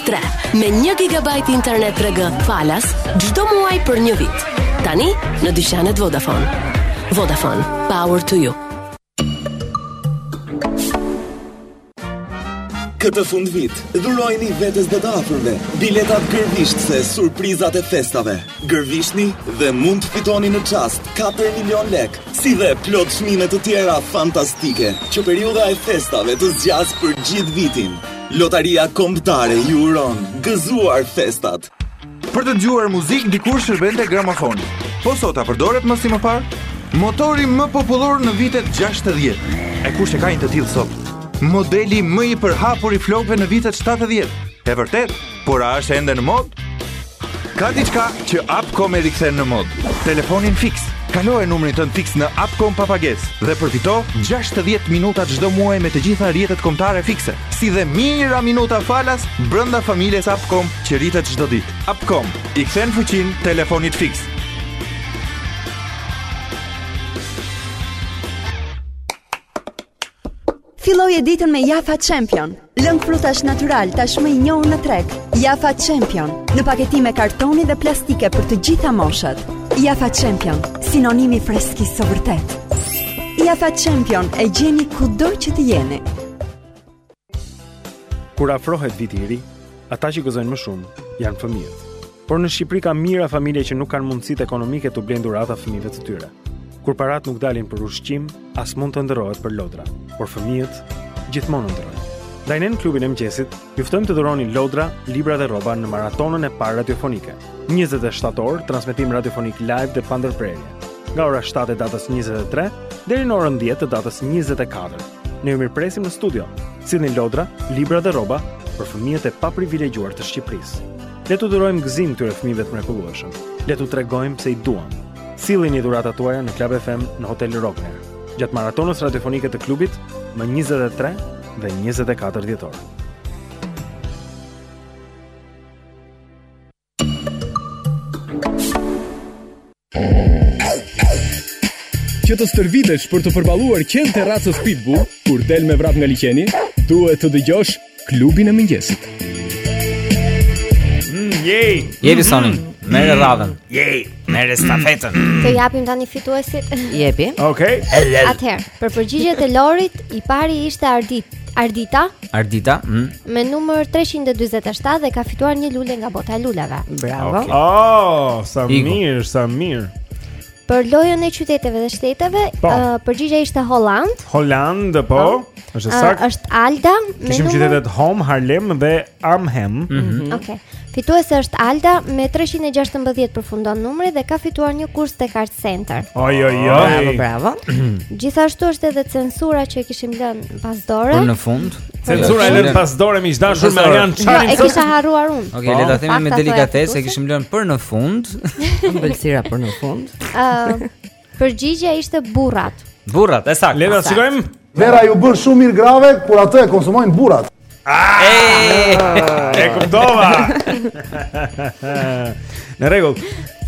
3. Me 1 GB internet 3G falas çdo muaj për një vit. Tani në dyqanet Vodafone. Vodafone, power to you. Këtë fund vit, dhurojni vetes dhe të afërve biletat gërvishtëse surprizat e festave. Gërvishtni dhe mund të fitoni në çast 4 milion lek, si dhe plot çmime të tjera fantastike, që periudha e festave të zgjasë për gjithë vitin. Lotaria Kombëtare ju uron gëzuar festat. Për të dëgjuar muzikë dikur shërbente gramofoni. Po sot a përdoret më si më parë? Motori më popullor në vitet 60. E kush e ka një të tillë sot? Modeli më i përhapur i flokëve në vitet 70. E vërtetë? por a është ende në modë? Ka diçka që Abcom e rikthen në modë. Telefonin fiks. Kaloje numrin tënd fiks në Abcom pa pagesë dhe përfito 60 minuta çdo muaj me të gjitha rrjetet kombëtare fikse, si dhe mijëra minuta falas brenda familjes Abcom që rritet çdo ditë. Abcom i kthen fuqinë telefonit fiks. Filloje ditën me Jafa Champion. Lëng frutash natyral tashmë i njohur në treg. Jafa Champion, në paketime kartoni dhe plastike për të gjitha moshat. Jafa Champion, sinonim i freskisë së vërtetë. Jafa Champion e gjeni kudo që të jeni. Kur afrohet viti i ri, ata që gëzojnë më shumë janë fëmijët. Por në Shqipëri ka mijëra familje që nuk kanë mundësitë ekonomike t'u blejnë dhurata fëmijëve të tyre. Kur paratë nuk dalin për ushqim, as mund të ëndërrohet për lodra, por fëmijët gjithmonë ëndërrojnë. Ndaj ne në klubin e mëngjesit, ju ftojmë të dhuroni lodra, libra dhe rroba në maratonën e parë radiofonike. 27 orë transmetim radiofonik live dhe pa ndërprerje. Nga ora 7 e datës 23 deri në orën 10 të datës 24. Ne ju mirëpresim në studio. Sillni lodra, libra dhe rroba për fëmijët e paprivilegjuar të Shqipërisë. Le t'u dhurojmë gëzim këtyre fëmijëve të mrekullueshëm. Le t'u tregojmë se i duam. Sillini dhuratat tuaja në Club FM në Hotel Rogner. Gjatë maratonës radiofonike të klubit më 23 dhe 24 dhjetor. Që të stërvitesh për të përballuar qentë e racës pitbull, kur del me vrap nga liqeni, duhet të dëgjosh klubin e mëngjesit. Mm, yay! Jeri Soni, mm-hmm. merre radhën. Yay! Merre stafetën. Të japim tani fituesit. Jepi. Okej. Okay. Atëherë, për përgjigjet e Lorit, i pari ishte Ardit. Ardita? Ardita, mm. me numër 347 dhe ka fituar një lule nga bota e luleve. Bravo. Okay. Oh, sa mirë, sa mirë. Për lojën e qyteteve dhe shteteve, po. uh, përgjigja ishte Holland. Holland, po. po. E saktë. Uh, është Alda. Kishim qytetet Hom, Harlem dhe Arnhem. Mm -hmm. Okej. Okay. Fituese është Alda me 316 përfundon numri dhe ka fituar një kurs tek Art Center. Oj oj oj. Bravo, bravo. Gjithashtu është edhe censura që e kishim lënë pas dore. Por në fund, censura e lënë pas dore miq të dashur me Arjan Çanin. Jo, e kisha harruar unë. Okej, okay, le ta po, themi me delikatesë, e kishim lënë për në fund. Ëmbëlsira për në fund. Ëh. Përgjigja ishte burrat. Burrat, e saktë. Le ta shikojmë. Vera ju bën shumë mirë grave, kur atë e konsumojnë burrat. Ah! E kuptova. Në rregull.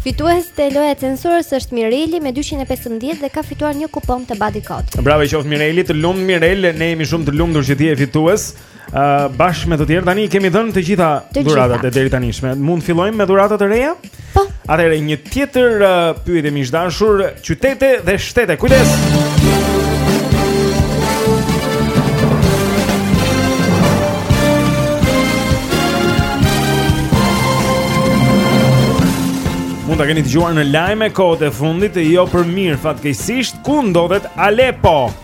Fitues te loja e censurës është Mireli me 215 dhe ka fituar një kupon te Body Code. Bravo i qoftë Mireli, të lumtë Mirel, ne jemi shumë të lumtur që ti je fitues. Uh, bashkë me të tjerë tani kemi dhënë të gjitha dhuratat e deritanishme. Mund të fillojmë me dhuratat e reja? Po. Atëherë një tjetër uh, pyetje miq të dashur, qytete dhe shtete. Kujdes. Mund ta keni dëgjuar në lajme kohët e fundit, jo për mirë fatkeqësisht, ku ndodhet Aleppo?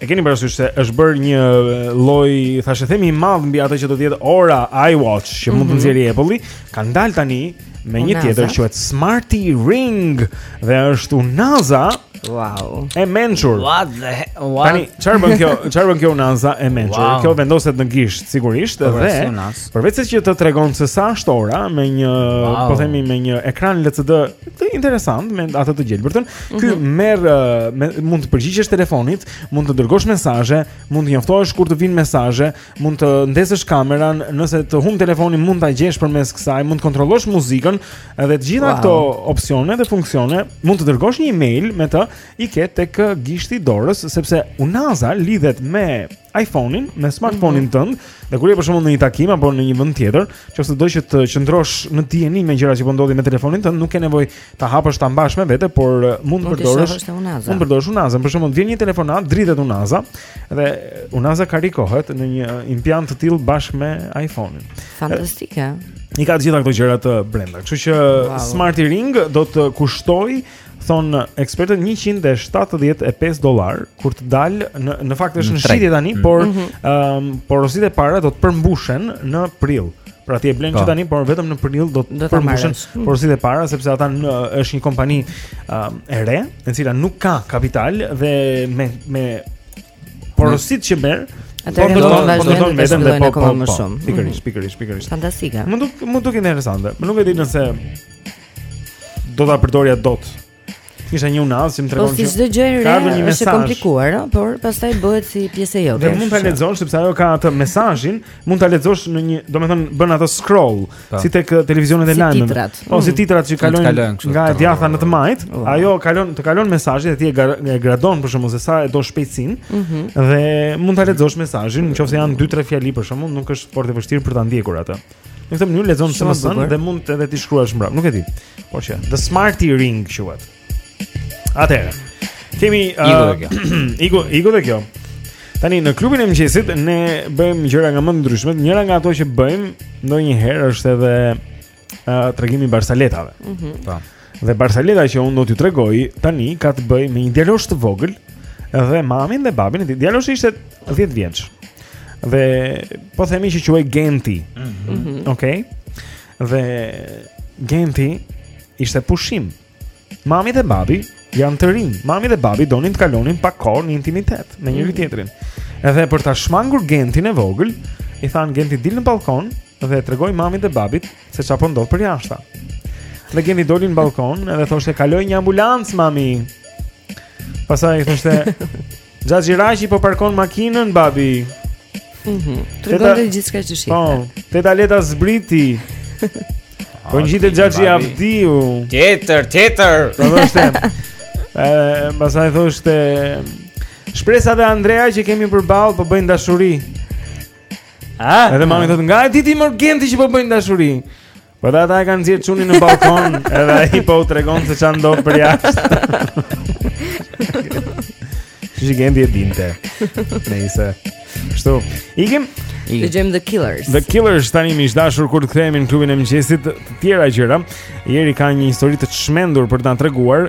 E keni parasysh se është bërë një lloj, thashethemi i madh mbi atë që do të jetë ora iWatch që mm -hmm. mund të mhm. nxjerrë Apple-i, kanë dalë tani me një tjetër quhet Smarty Ring dhe është unaza. Wow. E mençur. What the what? Tani çfarë bën kjo? Çfarë bën kjo unaza e mençur? Wow. Kjo vendoset në gisht sigurisht dhe përveçse që të tregon se sa është ora me një, wow. po themi me një ekran LCD interesant me atë të gjelbërtën, Mhm. Ky merr me, mund të përgjigjesh telefonit, mund të dërgosh mesazhe, mund të njoftohesh kur të vijnë mesazhe, mund të ndezësh kamerën, nëse të humb telefoni mund ta gjesh përmes kësaj, mund të kontrollosh muzikën dhe të gjitha wow. këto opsione dhe funksione, mund të dërgosh një email me të i ke tek gishti i dorës sepse unaza lidhet me iPhone-in, me smartphone-in mm -hmm. tënd, dhe kur je për shembull në një takim apo në një vend tjetër, nëse do që të qëndrosh në dijeni me gjëra që po ndodhin me telefonin tënd, nuk ke nevojë ta hapësh ta mbash me vete, por uh, mund të përdorësh unazën. Mund të përdorësh unazën. Për shembull, vjen një telefonatë, dridhet unaza dhe unaza karikohet në një impiant të tillë bashkë me iPhone-in. Fantastike. I ka të gjitha këto gjërat brenda. Kështu që wow. Smart Ring do të kushtojë thonë ekspertët 175 dollarë kur të dalë në në fakt është në shitje tani mm. por ëm mhm. um, porositë e para do të përmbushen në prill. Pra ti e blen që po. tani por vetëm në prill do të përmbushen mm. porositë e para sepse ata në, është një kompani um, e re, e cila nuk ka kapital dhe me me porositë që merr Atëherë po, do të vazhdojmë të shkojmë edhe po, më shumë. Pikërisht, pikërisht, pikërisht. Fantastike. Mund të më duket interesante. Më nuk e di nëse do ta përdorja dot. Ishte një unazë që më tregon po, se çdo gjë e re është e komplikuar, ëh, por pastaj bëhet si pjesë e jote. Dhe mund ta lexosh sepse ajo ka atë mesazhin, mund ta lexosh në një, domethënë bën atë scroll po. si tek televizionet e lajmeve. Po si mm. titrat që kalojnë nga e djatha në të majtë, ajo kalon të kalon mesazhin dhe ti e gradon për shembull se sa e do shpejtësinë mhm. dhe mund ta lexosh mesazhin, në qoftë se janë 2-3 fjali për shembull, nuk është fort e vështirë për ta ndjekur atë. Në këtë mënyrë lexon SMS-n dhe mund edhe t'i shkruash mbrapa. Nuk e di. Por që The Smarty Ring quhet. Atëherë. Kemi uh, Igo Igo dhe kjo. Tani në klubin e mëngjesit ne bëjmë gjëra nga më të ndryshme. Njëra nga ato që bëjmë ndonjëherë është edhe uh, tregimi i barsaletave. Mhm. Mm Dhe barsaleta që unë do t'ju tregoj tani ka të bëjë me një djalosh të vogël dhe mamin dhe babin e tij. Djaloshi ishte 10 vjeç. Dhe po themi që quhej Genti. Mm -hmm. Okej. Okay? Dhe Genti ishte pushim. Mami dhe babi janë të rinj. Mami dhe babi donin të kalonin pak kohë në intimitet me njëri mhm. tjetrin. Edhe për ta shmangur Gentin e vogël, i thanë Genti dil në ballkon dhe tregoi mamit dhe babit se çfarë po ndodh përjashta. Dhe Genti doli në balkon edhe thoshte kaloi një ambulancë mami. Pastaj thoshte xhaxhi Raqi po parkon makinën babi. Mhm. Mm Tregonte gjithçka që shihte. Po, teta Leta zbriti. Po ngjitet Xhaxhi Avdiu. Tjetër, tjetër. Po thoshte. Ëh, pastaj thoshte Shpresa dhe Andrea që kemi përballë po bëjnë dashuri. Ah, edhe mami thotë nga e di ti mor Genti që po bëjnë dashuri. Po dhe ata e kanë nxjerr çunin në balkon, edhe ai po u tregon se ça ndodh përjashtë. Genti e dinte. Nëse. Kështu. Ikim. Dëgjojmë The Killers The Killers tani miq të dashur kur të kthehemi në klubin e mëngjesit të tjera gjëra Jeri ka një histori të çmendur për të na treguar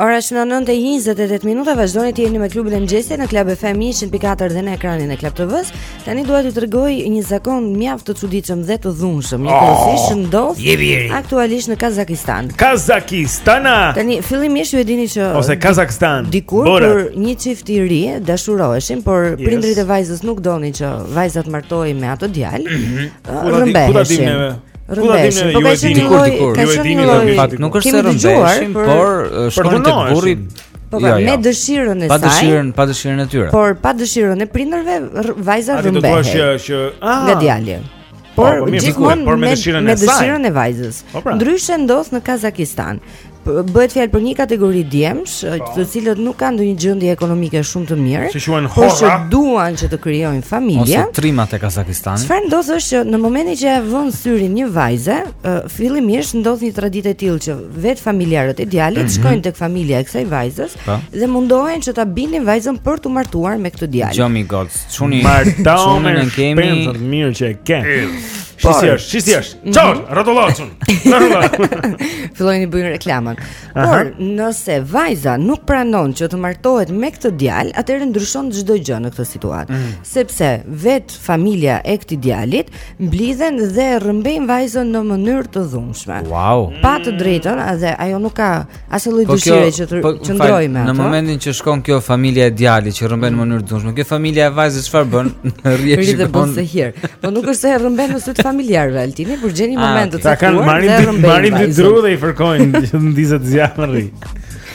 Ora është në 9:28 minuta, vazhdoni të jeni me klubin e mëngjesit në Club FM 104 dhe në ekranin e Club TV-së. Tani dua t'ju tregoj një zakon mjaft të çuditshëm dhe të dhunshëm, njëkohësisht që, ndodh aktualisht në Kazakistan. Kazakistan. Tani fillimisht ju e dini që ose Kazakistan. Dikur kur një çift i ri dashuroheshin, por yes. prindërit e vajzës nuk donin që vajza të martohej me atë djalë, rrëmbeheshin. Rrëmbeshin, po ka qenë një lloj, ka qenë një lloj, nuk është se rrëmbeshin, por shkonin te burri, Po pra, me dëshirën e saj. Pa dëshirën, pa dëshirën e tyre. Por pa dëshirën e prindërve, vajza rrëmbehet. Atë do të thua që që ah. nga djali. Po, por po, gjithmonë por me dëshirën e saj. Me dëshirën e vajzës. Po, pra. Ndryshe ndodh në Kazakistan. Bëhet fjalë për një kategori djemsh, po. të cilët nuk kanë ndonjë gjendje ekonomike shumë të mirë, si quhen horra, por që duan që të krijojnë familje. Ose trimat e Kazakistanit. Çfarë ndodh është që në momentin që i vënë syrin një vajze, fillimisht ndodh një traditë e tillë që vetë familjarët e djalit mm -hmm. shkojnë tek familja e kësaj vajzës pa. Po. dhe mundohen që ta bindin vajzën për t'u martuar me këtë djalë. Jo mi goc. Çuni martoje e kemi. Shumë të mirë që e ke. Çfarë është? Çfarë është? Mhm. Çfarë? Rrotullacun. Fillojnë i bëjnë reklamën. Por nëse vajza nuk pranon që të martohet me këtë djalë, atëherë ndryshon çdo gjë në këtë situatë, mm. sepse vetë familja e këtij djalit mblidhen dhe rrëmbejnë vajzën në mënyrë të dhunshme. Wow. Pa të drejtën, edhe ajo nuk ka Asnjë lloj po dëshire që të po, qëndrojë me atë. Në momentin që shkon kjo familja e djalit që rrëmben në mm. mënyrë të dhunshme, kjo familja e vajzës çfarë bën? Rri e shikon. Bën sehir. Po nuk është se e rrëmben në sy të familjarëve Altini, por gjejnë një moment të caktuar. Ata kanë marrin marrin dy dru dhe i fërkojnë që ndizet zjarri.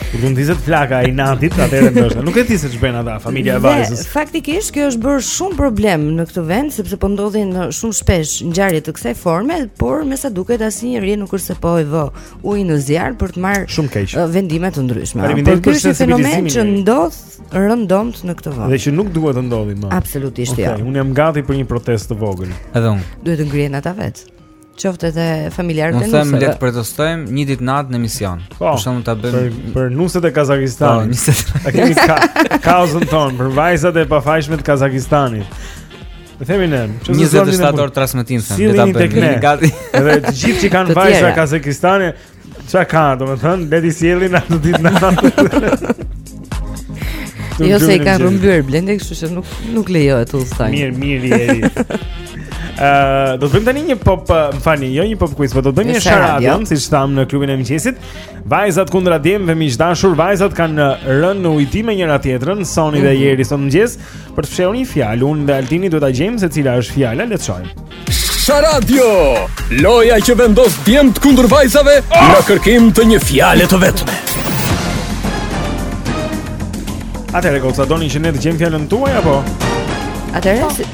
Kur do ndizet flaka i natës, atëherë ndoshta nuk e di se ç'bën ata familja e vajzës. Faktikisht kjo është bërë shumë problem në këtë vend sepse po ndodhin shumë shpesh ngjarje të kësaj forme, por me sa duket asnjëri nuk është se po e vë ujin në zjarr për të marrë shumë keq vendime të ndryshme. Por ky është fenomen që ndodh rëndomt në këtë vend. Dhe që nuk duhet të ndodhë më. Absolutisht okay, jo. Ja. Unë jam gati për një protestë të vogël. Edhe unë. Duhet të ngrihen ata vetë. Qoftë edhe familjarët e nuseve. Unë them le të protestojmë një ditë natë në emision. Po, për shembull ta bëjmë për, për nuset e Kazakistanit. Po, nuset. Kauzën tonë për vajzat e pafajshme të Kazakistanit. E themi ne, që se suam një në punë. transmitim, thëmë, dhe ta bëjmë një gati. Edhe të gjithë që kanë vajza kazakistane, çka kanë, domethënë, le t'i sjellin atë ditë natë Jo se i ka rëmbyrë Blendi, kështu që nuk, nuk lejohet pastaj. Mirë, mirë, Jeri. Uh, do të bëjmë tani një pop, uh, më falni, jo një pop quiz, po do të bëjmë një Sharadio, siç thamë në klubin e mëngjesit. Vajzat kundra djemve miq të dashur, vajzat kanë rënë në ujdi me njëra-tjetrën, Soni mm -hmm. dhe mhm. Jeri, sot në Për të fshehur një fjalë, unë dhe Altini duhet ta gjejmë se cila është fjala, le të shohim. Sharadio, loja që vendos djemtë kundër vajzave oh! në kërkim të një fjale të vetme. Atëherë, Goca, doni që ne të gjejmë fjalën tuaj, apo? Atëherë, po.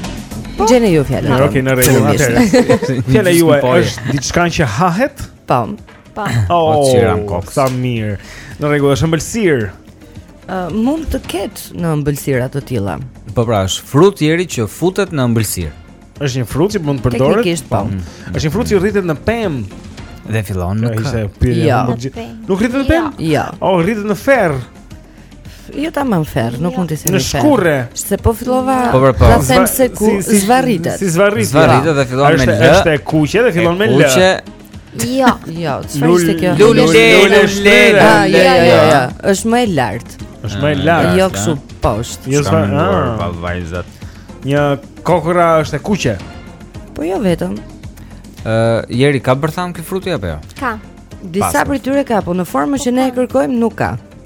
po. gjeni ju fjalën. Okej, në rregull, atëherë. Fjala juaj është diçka që hahet? Po. Po. Oh, sa mirë. Në rregull, është ëmbëlsirë. mund të ketë në ëmbëlsira të tilla. Po pra, është fruti që futet në ëmbëlsirë. Është një frut që mund të përdoret. Teknikisht po. Mm. Është një frut që rritet në pemë dhe fillon me kë. Jo. Nuk rritet në pemë? Jo. Ja. Jo. Oh, rritet në ferrë. Jo tamam ferrë, nuk mund të themi. Në shkurre. Se po fillova. Po pra, po. Ta them se ku zvarritet. Si zvarritet. Zvarritet dhe fillon me lë. Është e kuqe dhe fillon me lë. Kuqe Jo. Jo, çfarë ishte kjo? Lule, lule, lule. Ah, jo, jo, jo. Është më e lartë. Është më e lartë. Jo kështu poshtë. Jo sa, ah, pa vajzat. Një kokërr është e kuqe. Po jo vetëm. Ë, Jeri ka bërthamë ky fruti apo jo? Ka. Disa prej tyre ka, po në formën që ne e kërkojmë nuk ka.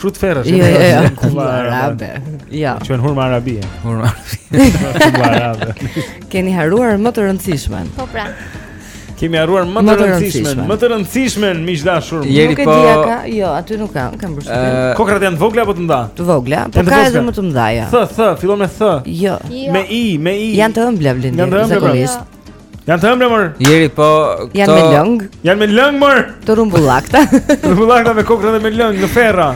Frut ferrash. Jo, jo, jo. Kumbulla arabe. Jo. Qen hurma arabie. Hurma arabie. Kumbulla arabe. Keni harruar më të rëndësishmen. Po pra. Kemi harruar më të rëndësishmen, më të rëndësishmen miq të dashur. Nuk e po- di ka, jo, aty nuk ka, kam përshtypjen. Eh, Kokrrat janë të vogla apo të mëdha? Të vogla, po ka edhe më të mëdha. Th, th, fillon me th. Jo. Me i, me i. Janë të ëmbla Blendi. Janë të ëmbla. Janë të ëmbla mor. Jeri po këto janë me lëng. Janë me lëng mor. Të rrumbullakta. Rrumbullakta me kokrra dhe me lëng në ferra.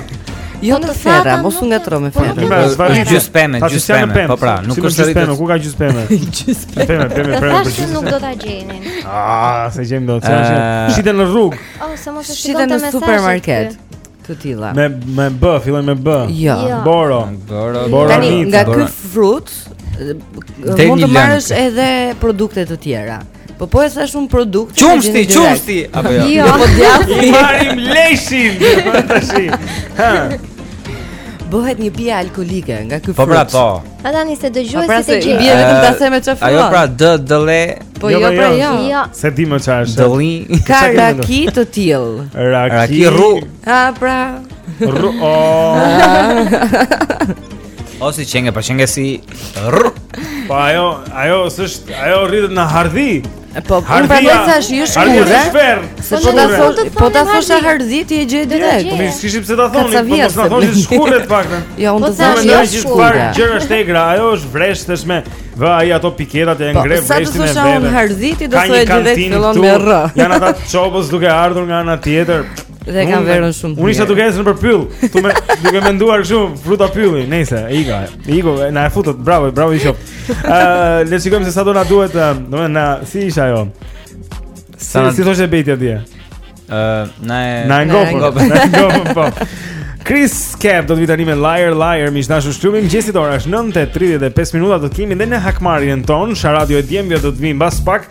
Jo po në ferra, mos u ngatërro me po, ferra. Është gjys pemë, gjys pemë. Po pra, nuk është gjys pemë, ku ka gjys pemë? Gjys pemë, pemë, pemë, pemë. Tash nuk do ta gjenin. Ah, s'e gjejmë dot. Shiten në rrugë. Oh, se mos e shikon në supermarket. të tilla. Me me B, fillojnë me B. Jo. jo. Boro. Boro. Boro. Tani nga ky frut mund të marrësh edhe produkte të tjera. Po posa shumë produkte. Qumshti, qumshti. Apo jo. Jo, po djathtë. Marrim leshin. Tashi. Ha. Bëhet një pije alkoolike nga ky frut. Po pra po. A tani s'të dëgjoj pra se të gjithë. Bie vetëm ta them me çfarë fillon. Ajo pra D D L. Po jo, jo pra jo. jo. jo. S'e di më çfarë është. Dolli. Ka raki të tillë. Raki. Raki rru. A pra. Rru. O si çenge, pa çenge si rru. Po ajo, ajo s'është, ajo rritet në hardhi. Po, unë pranoj s'është shkurre. Se po ta thosha, po ta thosha hardhi ti e gjej direkt. Po mirë, sishi pse ta thoni, po mos na thoni shkurre të paktën. Jo, unë po të thashë jo shkurre. Gjëra shtegra, ajo është vreshtë, shih, me vë ato piketat e po, ngre vreshtin e vet. Sa të thosha unë hardhi ti do thojë direkt fillon me r. Janë ata çobës duke ardhur nga ana tjetër. Dhe ka verën shumë. Unë isha duke ecur nëpër pyll, domethënë duke menduar kështu, fruta pylli, nejse, e ika. E ika, na e futët, bravo, bravo ju qoftë. Ë, le të shikojmë se sa do na duhet, domethënë na si isha ajo. Si, si thoshte Beti atje? Ë, na e na e ngopën, na e ngopën po. Cris Cab do të vijë tani me Liar Liar Miq të dashur, ora shënon 9.35 minuta Do të kemi dhe ne hakmarrjen tonë Sharadio e djemve do të vijë mbas pak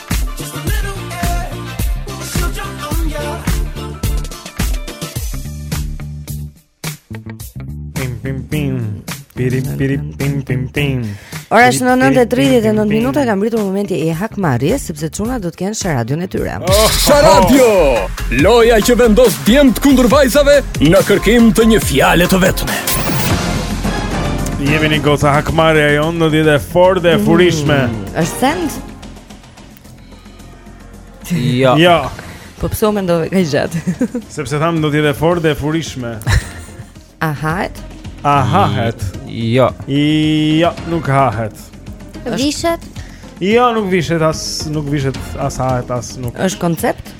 Pirim, pirim, pim, pim, pim. Ora shënon 9:39 minuta ka mbërritur momenti i hakmarrjes sepse çunat do të kenë Sharadion e tyre. Oh, oh, oh. Sharadio! Loja që vendos djemtë kundër vajzave në kërkim të një fjale të vetme. Jemi gati, goca, hakmarrja jonë do jetë e fortë dhe e furishme. Mm, është send? Jo. Jo. Po pse u mendove kaq gjatë? Sepse thamë do të jetë e fortë dhe e furishme. Hahet? Hahet? Jo. Jo, nuk hahet. Vishet? Jo, nuk vishet as, nuk vishet as hahet as nuk. Është koncept?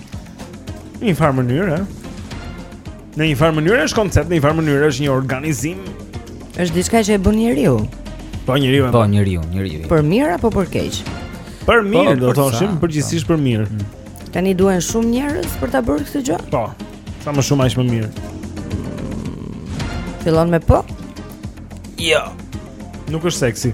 Në një farë mënyre, ëh. Në një farë mënyre është koncept, në një farë mënyre është një organizim. Është diçka që e bën njeriu. Po njeriu e bën, po. Po njeriu, njeriu. Për mirë apo për keq? Për mirë, do thoshim, po. përgjithësisht për mirë. Mm. Tani duhen shumë njerëz për ta bërë këtë gjë? Po. Sa më shumë aq më mirë. Fillon me po? Jo. Nuk është seksi.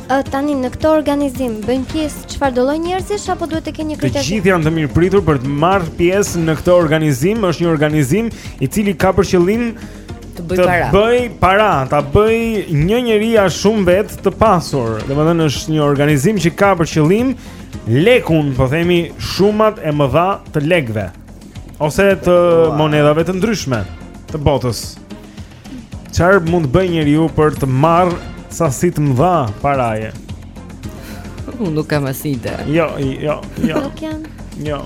Ëh tani në këtë organizim bëjnë pjesë çfarë do lloj njerëzish apo duhet të kenë një kriter? Të gjithë janë të mirëpritur për të marrë pjesë në këtë organizim, është një organizim i cili ka për qëllim të bëjë para. Të bëjë para, ta bëjë një njeri a shumë vetë të pasur. Domethënë është një organizim që ka për qëllim lekun, po themi shumat e mëdha të lekëve ose të monedhave të ndryshme të botës. Çfarë mund të bëjë njeriu për të marrë sasi të mëdha paraje? Unë nuk kam asnjë ide. Jo, jo, jo. Nuk jam. Jo.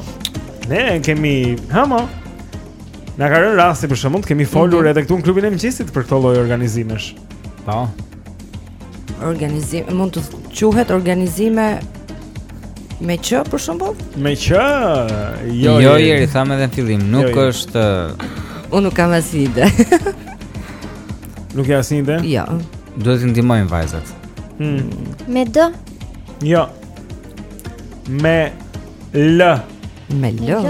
Ne kemi, hëm. Na ka rënë rasti për shembull kemi folur mm -hmm. edhe këtu në klubin e mëngjesit për këto lloj organizimesh. Po. Organizim, mund të quhet organizime me Ç për shembull? Me Ç? Jo, jo, jo, i thamë edhe në fillim, nuk jo, jo. është Unë nuk kam asnjë ide. nuk ke asnjë ide? Jo. Duhet t'i ndihmojmë vajzat. Hmm. Me D? Jo. Me L. Me L.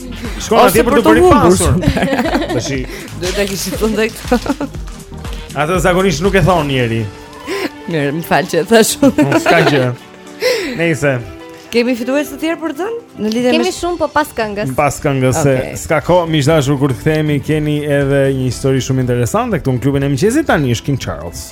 Shkon atje për t'u bërë pasur. Tashi duhet ta kishit thënë ndaj këtë. Atë zakonisht nuk e thotë njeri. Mirë, më fal që e thashë. S'ka gjë. Nëse Kemi fitues të tjerë për të dhënë? Në lidhje me Kemi shumë po pas këngës. Pas këngës se okay. s'ka kohë, miq të dashur kur të kthehemi keni edhe një histori shumë interesante këtu në klubin e mëngjesit tani është King Charles.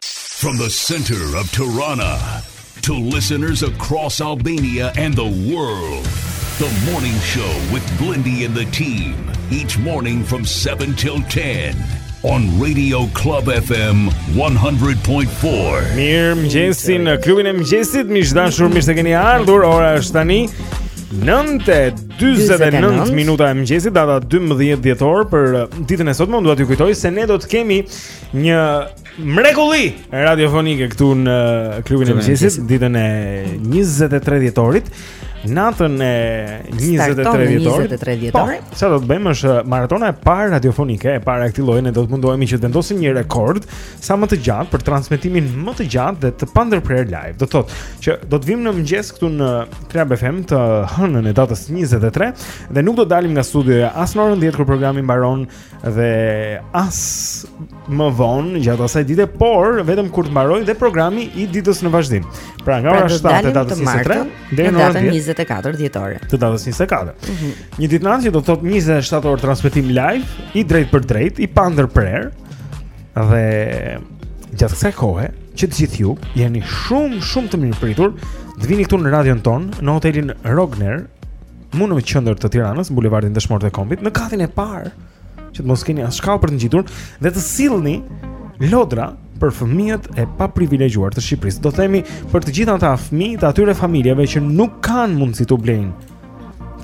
From the center of Tirana to listeners across Albania and the world. The morning show with Blendi and the team each morning from 7 till 10 on Radio Club FM 100.4. Mirëmëngjesi në klubin e mëngjesit, miq të dashur, mirë se keni ardhur. Ora është tani 9:49 minuta të mëngjesit, data 12 dhjetor për ditën e sotme. Dua t'ju kujtoj se ne do të kemi një Mrekulli radiofonike këtu në klubin e mëngjesit ditën e 23 dhjetorit, natën e 23 dhjetorit. 23 dhjetorit. Po, ç'ka do të bëjmë është maratona e parë radiofonike, e para e këtij lloji ne do të mundohemi që të vendosim një rekord sa më të gjatë për transmetimin më të gjatë dhe të pandërprerë live. Do të thotë që do të vijmë në mëngjes këtu në Club FM të hënën e datës 23 dhe nuk do të dalim nga studioja as në orën 10 kur programi mbaron Dhe as më vonë gjatë asaj dite, por vetëm kur të mbarojë dhe programi i ditës në vazhdim. Pra nga pra, ora 7 e datës 23 deri në orën 24 dhjetore. Të datës 24. Mm -hmm. Një ditë natë që do të thotë 27 orë transmetim live i drejtpërdrejtë, i pandërprerë. Dhe gjatë kësaj kohe, që të gjithë ju jeni shumë shumë të mirëpritur të vini këtu në radion tonë në hotelin Rogner Mu në qendër të Tiranës, në bulevardin Dëshmorët e Kombit, në katin e parë, që të mos keni as shkallë për të ngjitur dhe të sillni lodra për fëmijët e paprivilegjuar të Shqipërisë. Do të themi për të gjithë ata fëmijë të atyre familjeve që nuk kanë mundësi t'u blejnë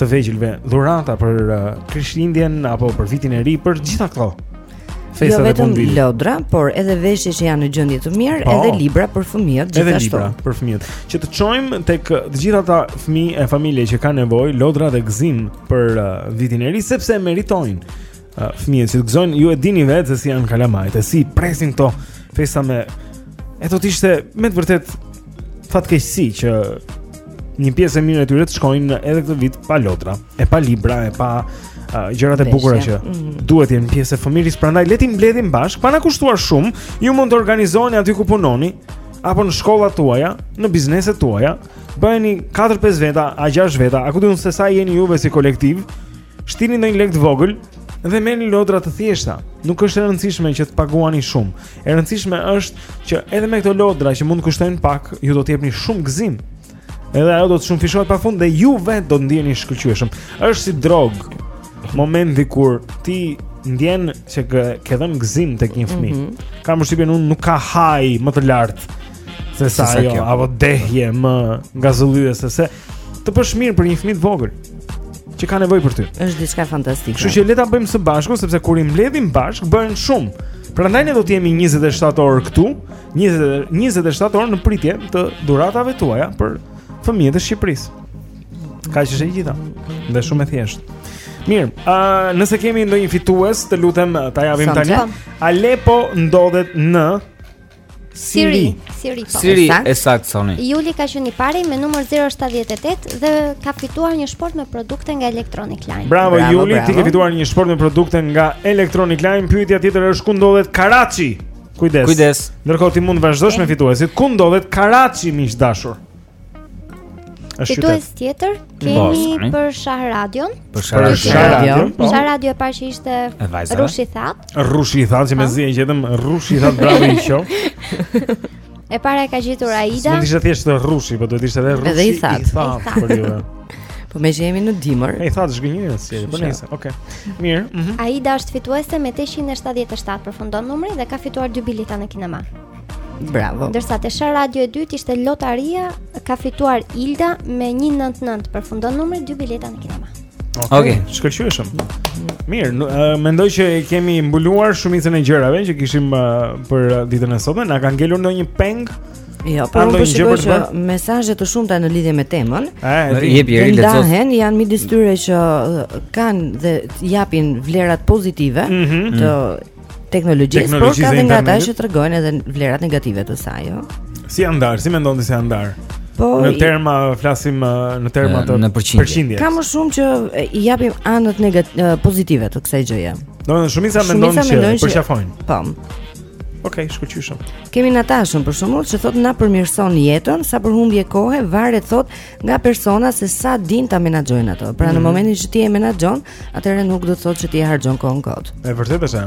të vegjëlve dhurata për uh, Krishtlindjen apo për vitin e ri, për të gjitha këto. Festa jo vetëm lodra, por edhe veshje që janë në gjendje të mirë, po. edhe libra për fëmijët gjithashtu. Edhe libra për fëmijët. Që të çojmë tek të gjithë ata fëmijë e familje që kanë nevojë lodra dhe gëzim për uh, vitin e ri sepse e meritojnë. Uh, fëmijët që të gëzojnë, ju e dini vetë se si janë kalamajtë, si i presin këto festa dhe do të ishte me të vërtetë fatkeqësi që një pjesë e mirë e tyre të shkojnë edhe këtë vit pa lodra. e pa libra, e pa uh, gjërat e bukura që mm -hmm. duhet të jenë pjesë e fëmijërisë, prandaj le t'i mbledhim bashkë, pa na kushtuar shumë, ju mund të organizoheni aty ku punoni apo në shkollat tuaja, në bizneset tuaja, bëheni 4-5 veta, a 6 veta, a ku di unë se sa jeni juve si kolektiv, shtini ndonjë lek të vogël dhe merrni lodra të thjeshta. Nuk është e rëndësishme që të paguani shumë. E rëndësishme është që edhe me këto lodra që mund të kushtojnë pak, ju do të jepni shumë gëzim Edhe ajo do të shumëfishohet pafund dhe ju vetë do të ndiheni shkëlqyeshëm. është si drogë, momenti kur ti ndjen që ke, ke dhënë gëzim tek një fëmijë. Mm -hmm. Kam përshtypjen unë nuk ka haj më të lartë sesa ajo, apo dehje më ngazëllyese se të bësh mirë për një fëmijë të vogël që ka nevojë për ty. është diçka fantastike. Kështu që le ta bëjmë së bashku, sepse kur i mbledhim bashkë, bëhen shumë. Prandaj ne do të jemi 27 orë këtu 20 27 orë në pritje të dhuratave tuaja për fëmijët e Shqipërisë. Kaq është e gjitha Dhe shumë e thjeshtë Mirë, uh, nëse kemi ndonjë fitues Të lutem t'ia vëmë tani Alepo ndodhet në Siri Siri, po. Siri e saktë, Soni. Juli ka qenë i pari me numër 078 Dhe ka fituar një shportë me produkte nga Electronic Line Bravo, bravo Juli, bravo. ti ke fituar një shportë me produkte nga Electronic Line Pyetja tjetër është ku ndodhet Karaçi Kujdes. Kujdes. Ndërkohë ti mund të vazhdosh me fituesit. Ku ndodhet Karaçi miq të dashur? Është fitues tjetër kemi për Sharadion. Për Sharadion. Po, Sharadio e parë që ishte rrush i thatë. Rrush i thatë që mezi e gjetëm rrush i thatë, bravo i qoftë. E para e ka gjetur Aida. Nuk ishte thjesht rrushi, po duhet të ishte edhe rrushi. Edhe i thatë. I thatë për ju. Po jemi në dimër. E thatë zhgënjyen si, po nëse. Okej. Okay. Mirë. Mm -hmm. Aida është fituese me 877 përfundon numri dhe ka fituar dy bileta në kinema. Bravo. Ndërsa te Sharadio e dytë ishte lotaria, ka fituar Ilda me 199 përfundon numri dy bileta në kinema. Okej, shkëlqyeshëm. Mirë, uh, mendoj që kemi mbuluar shumicën e gjërave që kishim uh, për ditën e sotme. Na ka ngelur ndonjë peng? Jo, por unë po shikoj që mesazhe të shumta në lidhje me temën. Jepi, ri lexo. Ndarë janë midis tyre që kanë dhe japin vlerat pozitive mm -hmm. të teknologjisë, por ka dhe nga ata që tregojnë edhe vlerat negative të saj, jo. Si janë ndarë, si mendon ti se janë ndarë? Po, në terma flasim në terma të përqindjes. Ka më shumë që i japin anët negative pozitive të kësaj gjëje. Domethënë shumica mendon se përqafojnë. Po. Ok, shkëlqyeshëm. Kemi Natashën për shembull që thotë na përmirëson jetën, sa për humbje kohe varet thotë nga persona se sa din ta menaxhojnë ato. Pra në momentin që ti e menaxhon, atëherë nuk do të thotë që ti e harxhon kohën kot. Është vërtet është.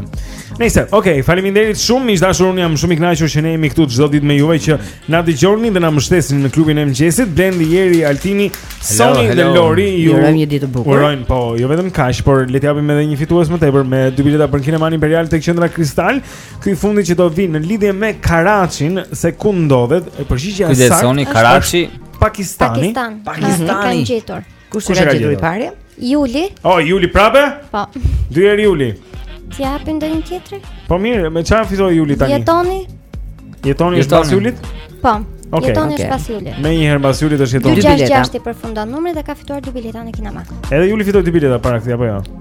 Nice, ok, faleminderit shumë, miq të dashur, unë jam shumë i kënaqur që ne jemi këtu çdo ditë me juve që na dëgjoni dhe na mbështesni në klubin e mëngjesit. Blendi Jeri, Altini, Soni dhe Lori, ju urojmë një ditë të bukur. Urojmë, po, jo vetëm kaq, por le të japim edhe një fitues më tepër me dy bileta për kinema Imperial tek qendra Kristal. Ky i fundit që do vi në lidhje me Karachin, se ku ndodhet, e përgjigjja e saktë. Kujdesoni Karachi, Pakistani. Pakistani. Pakistani. Pakistani. Kush e ka gjetur i pari? Juli. Oh, Juli prapë? Po. Dy herë Juli. T'ia japim ndonjë tjetër? Po mirë, me çfarë fitoi Juli tani? Jetoni. Jetoni është pas Julit? Po. Okay, Jetoni është pas Julit. Menjëherë pas Julit është Jetoni. 266 i përfundon numri dhe ka fituar dy bileta në kinema. Edhe Juli fitoi dy bileta para këtij apo jo? Ja?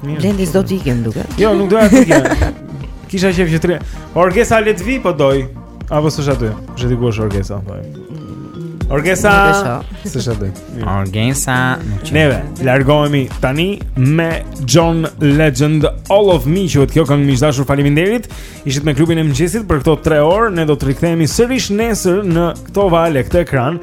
Blendi s'do të ikë, me duket. Jo, nuk doja të ikim. Kisha qef që të rri. Orgesa le të vijë po do. Apo s'është aty. Ça, diku është Orgesa, po. Orgesa. S'është aty. Orgesa. Neve, largohemi tani me John Legend All of Me, që kjo këngë miq të dashur faleminderit. Ishit me klubin e mëngjesit për këto 3 orë. Ne do të rikthehemi sërish nesër në këto vale, këtë ekran.